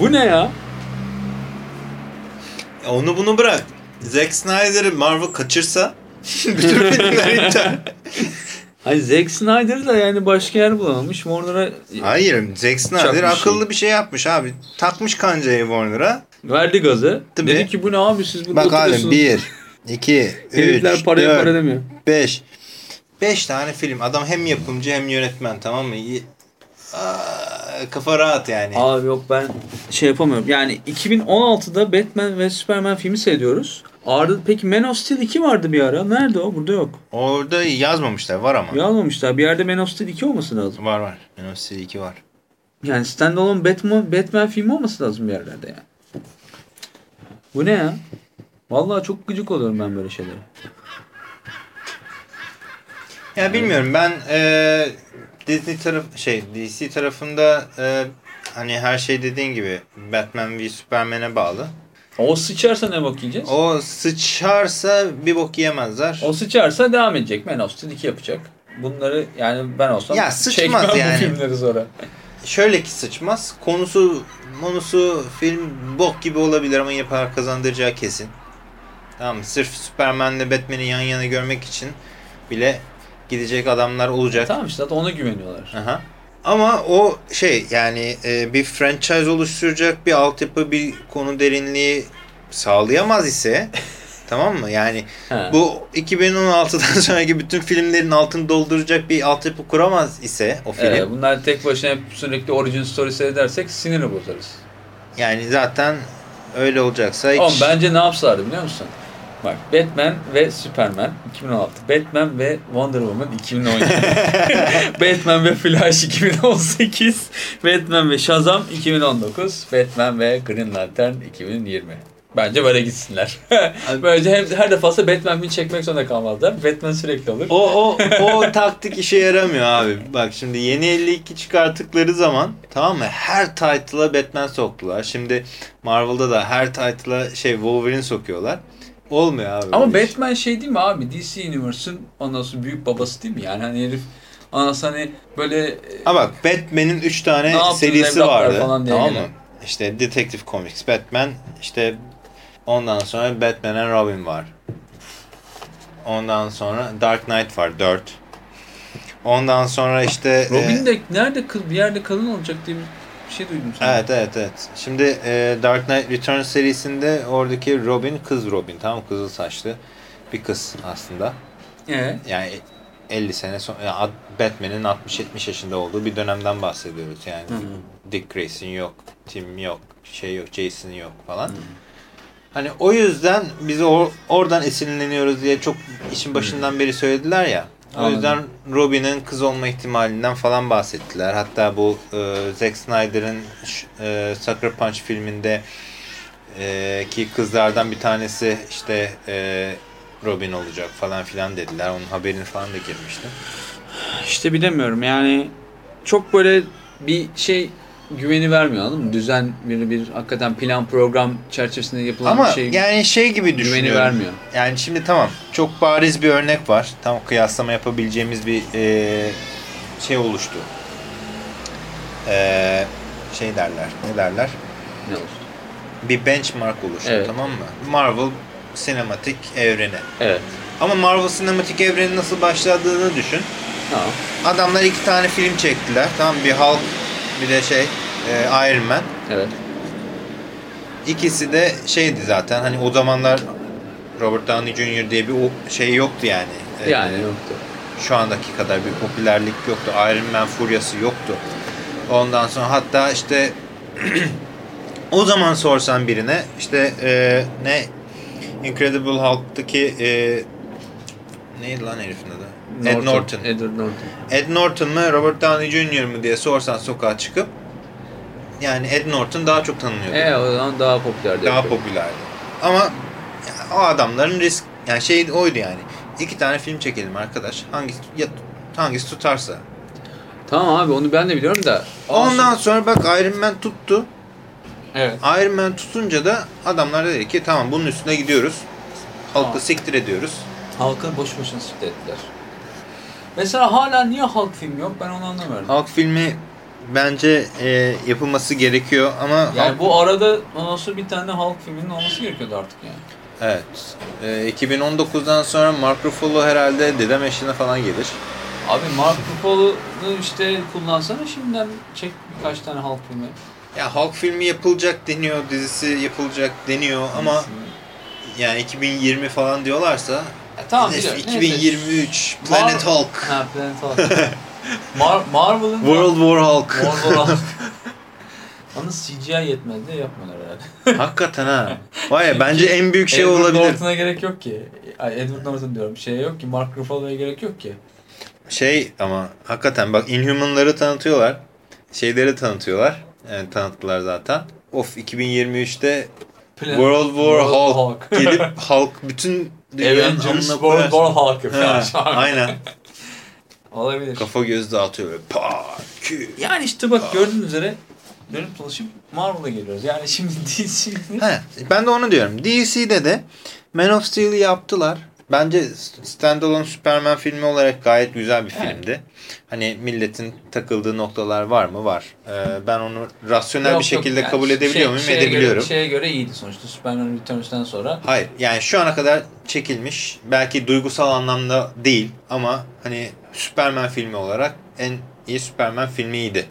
S2: Bu ne ya?
S1: Onu bunu bırak. Zack Snyder'ı Marvel kaçırsa [laughs] bütün filmler iptal.
S2: Hani Zack Snyder da yani başka yer bulamamış. Warner'a
S1: Hayır, Zack Snyder akıllı
S2: şey.
S1: bir şey yapmış abi. Takmış kancayı Warner'a.
S2: verdi gazı.
S1: Tabii.
S2: Dedi ki bu ne abi siz burada
S1: Bak abi
S2: oturuyorsunuz.
S1: 1, 2, [laughs]
S2: Herifler
S1: 3,
S2: paraya para
S1: 4,
S2: demiyor.
S1: 5. 5 tane film. Adam hem yapımcı hem yönetmen tamam mı? Aa, kafa rahat yani.
S2: Abi yok ben şey yapamıyorum. Yani 2016'da Batman ve Superman filmi seyrediyoruz. Arda peki Man of Steel 2 vardı bir ara. Nerede o? Burada yok.
S1: Orada yazmamışlar. Var ama.
S2: Yazmamışlar. Bir yerde Man of Steel 2 olması lazım.
S1: Var var. Man of Steel 2 var.
S2: Yani standalone Batman, Batman filmi olması lazım bir yerlerde yani. Bu ne ya? Vallahi çok gıcık oluyorum ben böyle şeylere.
S1: Ya bilmiyorum ben e, Disney taraf şey DC tarafında e, hani her şey dediğin gibi Batman v Superman'e bağlı.
S2: O sıçarsa ne bak yiyeceğiz? O,
S1: O sıçarsa bir bok yiyemezler.
S2: sıçarsa devam edecek. Man of Steel 2 yapacak. Bunları yani ben olsam
S1: Ya sıçmaz
S2: çekmem
S1: yani.
S2: bu filmleri sonra.
S1: Şöyle ki sıçmaz. Konusu konusu film bok gibi olabilir ama yapar kazandıracağı kesin. Tamam? Sırf Superman'le Batman'i yan yana görmek için bile gidecek adamlar olacak.
S2: Tamam işte zaten ona güveniyorlar.
S1: Aha. Ama o şey yani e, bir franchise oluşturacak bir altyapı bir konu derinliği sağlayamaz ise [laughs] Tamam mı? Yani
S2: He.
S1: bu 2016'dan [laughs] sonraki bütün filmlerin altını dolduracak bir altyapı kuramaz ise o film.
S2: Evet, bunlar tek başına hep sürekli origin story seyredersek siniri bozarız.
S1: Yani zaten öyle olacaksa hiç...
S2: Oğlum bence ne yapsalardı biliyor musun? Bak Batman ve Superman 2016. Batman ve Wonder Woman 2017. [laughs] Batman ve Flash 2018. Batman ve Shazam 2019. Batman ve Green Lantern 2020. Bence böyle gitsinler. Böylece [laughs] hem her defasında Batman bir çekmek zorunda kalmazlar. Batman sürekli olur.
S1: O, o, o taktik işe yaramıyor abi. Bak şimdi yeni 52 çıkarttıkları zaman tamam mı? Her title'a Batman soktular. Şimdi Marvel'da da her title'a şey Wolverine sokuyorlar. Olmuyor abi.
S2: Ama. Batman şey değil mi abi? DC Universe'ın sonra büyük babası değil mi? Yani hani herif sonra hani böyle e,
S1: Ha bak Batman'in 3
S2: Ne
S1: tane serisi vardı.
S2: falan diye
S1: tamam mı? İşte Detective Comics, Batman, işte ondan sonra Batman and Robin var. Ondan sonra Dark Knight var 4. Ondan sonra işte
S2: Robin
S1: e,
S2: de nerede kız bir yerde kadın olacak diye bir şey duydum sana.
S1: Evet evet evet. Şimdi e, Dark Knight Returns serisinde oradaki Robin kız Robin tamam? Kızıl saçlı bir kız aslında.
S2: Ee,
S1: Yani 50 sene sonra Batman'in 60-70 yaşında olduğu bir dönemden bahsediyoruz. Yani
S2: Hı hı.
S1: Dick Grayson yok, Tim yok, şey yok, Jason yok falan. Hani o yüzden biz or- oradan esinleniyoruz diye çok işin başından beri söylediler ya. O
S2: Anladım.
S1: yüzden Robin'in kız olma ihtimalinden falan bahsettiler. Hatta bu e, Zack Snyder'ın e, Sucker Punch filminde e, ki kızlardan bir tanesi işte e, Robin olacak falan filan dediler. Onun haberini falan da girmişti.
S2: işte bilemiyorum yani çok böyle bir şey güveni vermiyor anladın mı? Düzen bir, bir hakikaten plan program çerçevesinde yapılan
S1: Ama
S2: bir şey
S1: yani şey gibi
S2: güveni
S1: düşünüyorum.
S2: vermiyor.
S1: Yani şimdi tamam çok bariz bir örnek var. Tam kıyaslama yapabileceğimiz bir e, şey oluştu. E, şey derler ne derler?
S2: Ne olsun?
S1: Bir benchmark oluştu
S2: Evet.
S1: tamam mı? Marvel sinematik evreni.
S2: Evet.
S1: Ama Marvel sinematik evreni nasıl başladığını düşün.
S2: Tamam.
S1: Adamlar iki tane film çektiler. Tamam bir Hulk bir de şey e, Iron Man.
S2: Evet.
S1: İkisi de şeydi zaten hani o zamanlar Robert Downey Jr. diye bir şey yoktu yani. E,
S2: Yani yoktu.
S1: şu andaki kadar bir popülerlik yoktu. Iron Man furyası yoktu. Ondan sonra hatta işte [clears throat] o zaman sorsan birine işte e, ne Incredible Hulk'taki e, neydi lan herifin adı? Ed Norton.
S2: Edward Norton.
S1: Ed Norton mu Robert Downey Jr. mu diye sorsan sokağa çıkıp yani Ed Norton daha çok tanınıyordu.
S2: E o zaman daha popülerdi.
S1: daha popülerdi. Ama o adamların risk yani şey oydu yani. İki tane film çekelim arkadaş. Hangisi ya, hangisi tutarsa.
S2: Tamam abi onu ben de biliyorum da.
S1: Ondan sonra bak Iron Man tuttu.
S2: Evet.
S1: Iron Man tutunca da adamlar dedi ki tamam bunun üstüne gidiyoruz. Halkı
S2: Tamam.
S1: siktir ediyoruz.
S2: Halkı boş boşuna siktir ettiler. Mesela hala niye halk filmi yok ben onu anlamıyorum.
S1: Halk filmi bence e, yapılması gerekiyor ama
S2: Yani
S1: Halk-
S2: bu arada nasıl bir tane halk filminin olması gerekiyordu artık yani.
S1: evet. E, 2019'dan sonra Mark Ruffalo herhalde Dedem Eşi'ne falan gelir.
S2: Abi Mark Ruffalo'nu işte kullansana şimdiden çek birkaç tane halk filmi.
S1: Ya Halk filmi yapılacak deniyor, dizisi yapılacak deniyor ama yani 2020 falan diyorlarsa
S2: Ya tamam
S1: neyse,
S2: biliyorum. Neyse.
S1: 2023 Planet
S2: Mar-
S1: Hulk.
S2: Ha Planet Hulk. Mar Marvel'ın
S1: World War Hulk.
S2: World War Hulk. [laughs] Onun CGI yetmez diye yapmıyorlar herhalde.
S1: Hakikaten ha. [laughs] Vay ya bence en büyük şey
S2: Edward
S1: olabilir.
S2: Norton'a gerek yok ki. Ay, Edward Norton diyorum. Şey yok ki. Mark Ruffalo'ya gerek yok ki.
S1: Şey ama hakikaten bak Inhuman'ları tanıtıyorlar. Şeyleri tanıtıyorlar. Yani tanıttılar zaten. Of 2023'te
S2: Plan-
S1: World War
S2: World
S1: Hulk gelip [laughs] Hulk bütün dünyanın
S2: Avengers
S1: amına
S2: World
S1: koyar.
S2: War Hulk yapıyor
S1: Ha,
S2: şu an.
S1: Aynen. [laughs]
S2: Olabilir.
S1: Kafa göz dağıtıyor böyle. Pa, kü.
S2: Yani işte bak gördüğünüz üzere dönüp dolaşıp Marvel'a geliyoruz. Yani şimdi [laughs] DC'nin
S1: He, ben de onu diyorum. DC'de de Man of Steel'i yaptılar. Bence standalone Superman filmi olarak gayet güzel bir
S2: Evet.
S1: filmdi. Hani milletin takıldığı noktalar var mı? Var. Ee, ben onu rasyonel
S2: Yok,
S1: bir şekilde
S2: Yani
S1: kabul edebiliyor
S2: şey-
S1: muyum?
S2: şeye
S1: Edebiliyorum.
S2: Göre, şeye göre iyiydi sonuçta. Superman Returns'ten sonra.
S1: Hayır. Yani şu ana kadar çekilmiş. Belki duygusal anlamda değil ama hani Superman filmi olarak en iyi Superman filmiydi.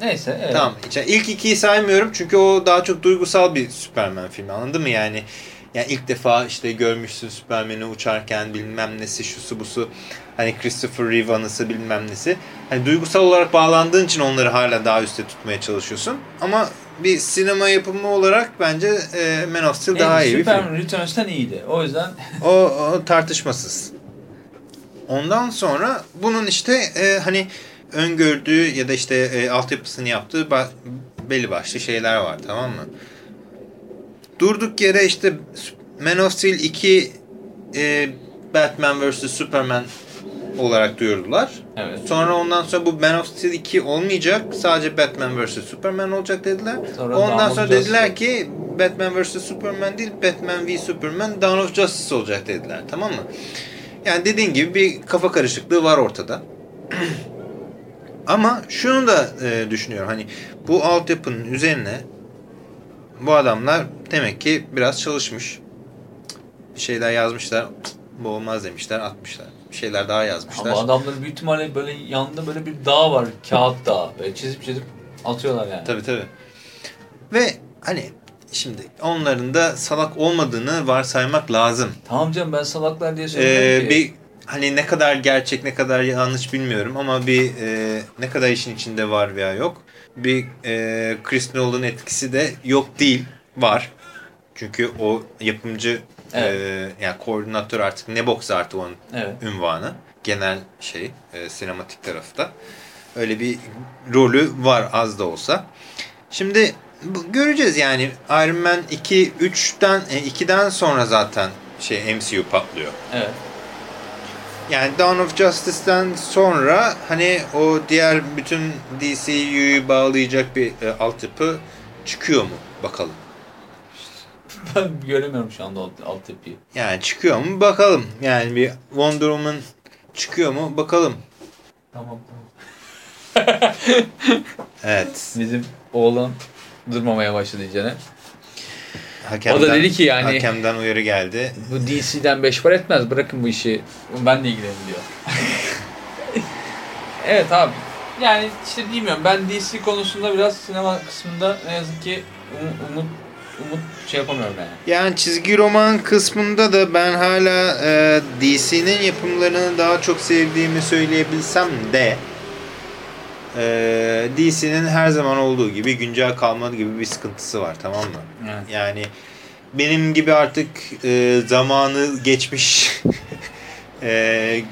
S2: Neyse. Evet.
S1: Tamam. İlk ikiyi saymıyorum çünkü o daha çok duygusal bir Superman filmi anladın mı? Yani Yani ilk defa işte görmüşsün Superman'i uçarken bilmem nesi şusu busu. Hani Christopher Reeve anısı bilmem nesi. Hani duygusal olarak bağlandığın için onları hala daha üstte tutmaya çalışıyorsun. Ama bir sinema yapımı olarak bence e, Man of Steel daha iyi bir film.
S2: Superman Returns'ten iyiydi. O yüzden
S1: O, o tartışmasız. Ondan sonra bunun işte e, hani öngördüğü ya da işte e, altyapısını yaptığı belli başlı şeyler var tamam mı? Durduk yere işte Man of Steel 2 e, Batman vs. Superman olarak duyurdular.
S2: evet.
S1: Sonra ondan sonra bu Man of Steel 2 olmayacak. Sadece Batman vs. Superman olacak dediler.
S2: Sonra
S1: ondan sonra dediler ki Batman vs. Superman değil Batman v Superman Dawn of Justice olacak dediler. Tamam mı? Yani dediğin gibi bir kafa karışıklığı var ortada. [clears throat] Ama şunu da e, düşünüyorum. Hani bu altyapının üzerine bu adamlar demek ki biraz çalışmış. Bir şeyler yazmışlar. Bu olmaz demişler, atmışlar. Bir şeyler daha yazmışlar.
S2: Ama adamların büyük ihtimalle böyle yanında böyle bir dağ var. Kağıt dağı. Böyle çizip çizip atıyorlar yani.
S1: Tabii tabii. Ve hani şimdi onların da salak olmadığını varsaymak lazım.
S2: Tamam canım ben salaklar diye söylemiyorum
S1: Ee,
S2: ki.
S1: bir hani ne kadar gerçek ne kadar yanlış bilmiyorum ama bir e, ne kadar işin içinde var veya yok. Bir e, Chris Nolan etkisi de yok değil. Var. Çünkü o yapımcı
S2: Evet.
S1: e, yani koordinatör artık ne boksa artık onun
S2: Evet.
S1: ünvanı. Genel şey e, sinematik tarafta. Öyle bir rolü var az da olsa. Şimdi bu- göreceğiz yani Iron Man 2 3'ten e, 2'den sonra zaten şey MCU patlıyor.
S2: Evet.
S1: Yani Dawn of Justice'ten sonra hani o diğer bütün DCU'yu bağlayacak bir e, altyapı çıkıyor mu bakalım.
S2: Ben göremiyorum şu anda alt, altyapıyı.
S1: Yani çıkıyor mu bakalım. Yani bir Wonder Woman çıkıyor mu bakalım.
S2: Tamam tamam.
S1: Evet. [laughs]
S2: Bizim oğlan durmamaya başladı iyicene.
S1: Hakemden,
S2: O da dedi ki yani-
S1: Hakemden uyarı geldi.
S2: Bu DC'den beş para etmez bırakın bu işi. Ben de ilgilenim diyor. [laughs] evet abi. Yani işte bilmiyorum ben DC konusunda biraz sinema kısmında ne yazık ki um- umut umut şey yapamıyorum yani.
S1: Yani çizgi roman kısmında da ben hala e, DC'nin yapımlarını daha çok sevdiğimi söyleyebilsem de e, DC'nin her zaman olduğu gibi güncel kalma gibi bir sıkıntısı var tamam mı?
S2: Evet.
S1: Yani benim gibi artık e, zamanı geçmiş [laughs] e,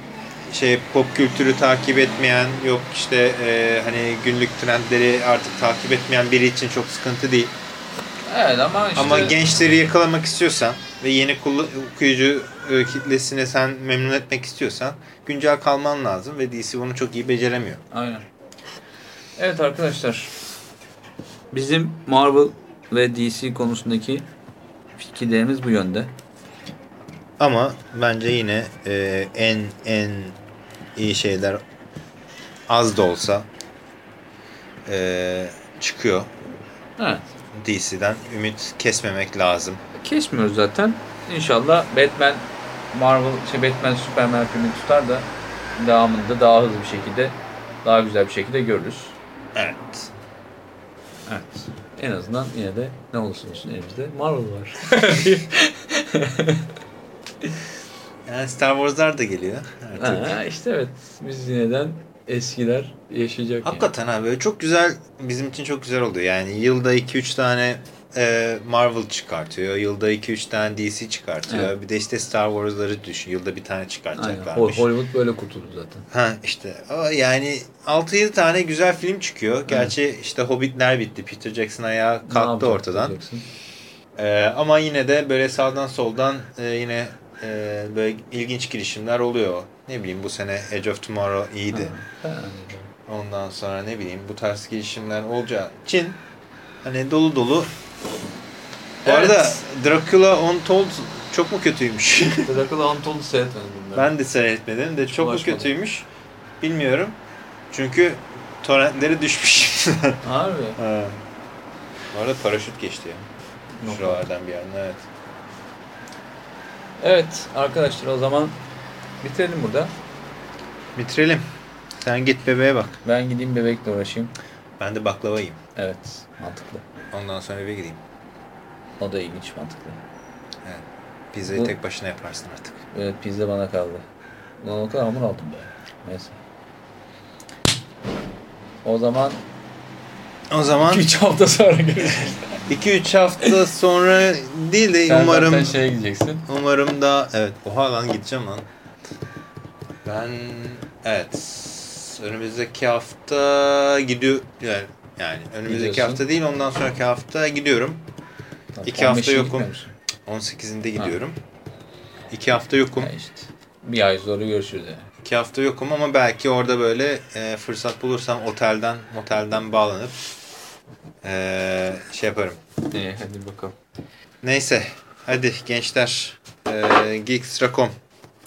S1: şey pop kültürü takip etmeyen yok işte e, hani günlük trendleri artık takip etmeyen biri için çok sıkıntı değil.
S2: Evet ama işte
S1: Ama gençleri yakalamak istiyorsan ve yeni okuyucu e, kitlesini sen memnun etmek istiyorsan güncel kalman lazım ve DC bunu çok iyi beceremiyor.
S2: Aynen. Evet arkadaşlar. Bizim Marvel ve DC konusundaki fikirlerimiz bu yönde.
S1: Ama bence yine e, en en iyi şeyler az da olsa e, çıkıyor
S2: Evet.
S1: DC'den. Ümit kesmemek lazım.
S2: Kesmiyoruz zaten. İnşallah Batman Marvel, şey Batman Superman filmi tutar da devamında daha hızlı bir şekilde daha güzel bir şekilde görürüz.
S1: Evet.
S2: Evet. En azından yine de ne olursa olsun elimizde Marvel var. [laughs]
S1: Yani Star Wars'lar da geliyor artık.
S2: ha, işte evet. Biz yineden eskiler yaşayacak. yani.
S1: Hakikaten abi böyle çok güzel bizim için çok güzel oluyor. Yani yılda 2-3 tane e, Marvel çıkartıyor. Yılda 2-3 tane DC çıkartıyor.
S2: Evet.
S1: Bir de işte Star Wars'ları düşün. Yılda bir tane
S2: Aynen.
S1: çıkartacaklarmış.
S2: Hollywood böyle kurtuldu zaten.
S1: Ha işte yani 6-7 tane güzel film çıkıyor. Gerçi işte Hobbitler bitti. Peter Jackson ayağa kalktı ortadan.
S2: diyeceksin?
S1: Ee, ama yine de böyle sağdan soldan e, yine e, böyle ilginç girişimler oluyor. Ne bileyim bu sene Edge of Tomorrow iyiydi.
S2: Ha,
S1: Ondan sonra ne bileyim bu tarz girişimler olacağı için hani dolu dolu. Bu
S2: Evet.
S1: arada Dracula Untold çok mu kötüymüş? [laughs]
S2: Dracula Untold'u seyretmedim ben.
S1: ben de seyretmedim de çok mu
S2: Ulaşmadım.
S1: kötüymüş bilmiyorum. Çünkü torrentleri düşmüş. [laughs]
S2: Harbi.
S1: ha. Bu arada paraşüt geçti ya.
S2: Yok.
S1: Şuralardan bir yerden evet.
S2: Evet arkadaşlar o zaman bitirelim burada.
S1: Bitirelim. Sen git bebeğe bak.
S2: Ben gideyim bebekle uğraşayım.
S1: Ben de baklava yiyeyim.
S2: Evet mantıklı.
S1: Ondan sonra eve gideyim.
S2: O da ilginç mantıklı.
S1: Evet. Pizzayı
S2: Bu-
S1: tek başına yaparsın artık.
S2: Evet pizza bana kaldı. Lan o kadar hamur aldım be. Neyse. O zaman
S1: O zaman
S2: 3 hafta sonra görüşürüz. [laughs]
S1: 2-3 hafta sonra değil de
S2: Sen
S1: umarım
S2: zaten şeye gideceksin.
S1: umarım da evet oha lan gideceğim lan. Ben evet önümüzdeki hafta gidiyor yani, yani önümüzdeki
S2: Gidiyorsun.
S1: hafta değil ondan sonraki hafta gidiyorum.
S2: Tamam,
S1: İki hafta
S2: 15'ine
S1: yokum.
S2: musun?
S1: 18'inde gidiyorum. 2 hafta yokum.
S2: İşte. Bir ay sonra görüşürüz yani.
S1: 2 hafta yokum ama belki orada böyle e, fırsat bulursam otelden motelden bağlanıp e, şey yaparım.
S2: İyi hadi bakalım.
S1: Neyse hadi gençler e, Geekstra.com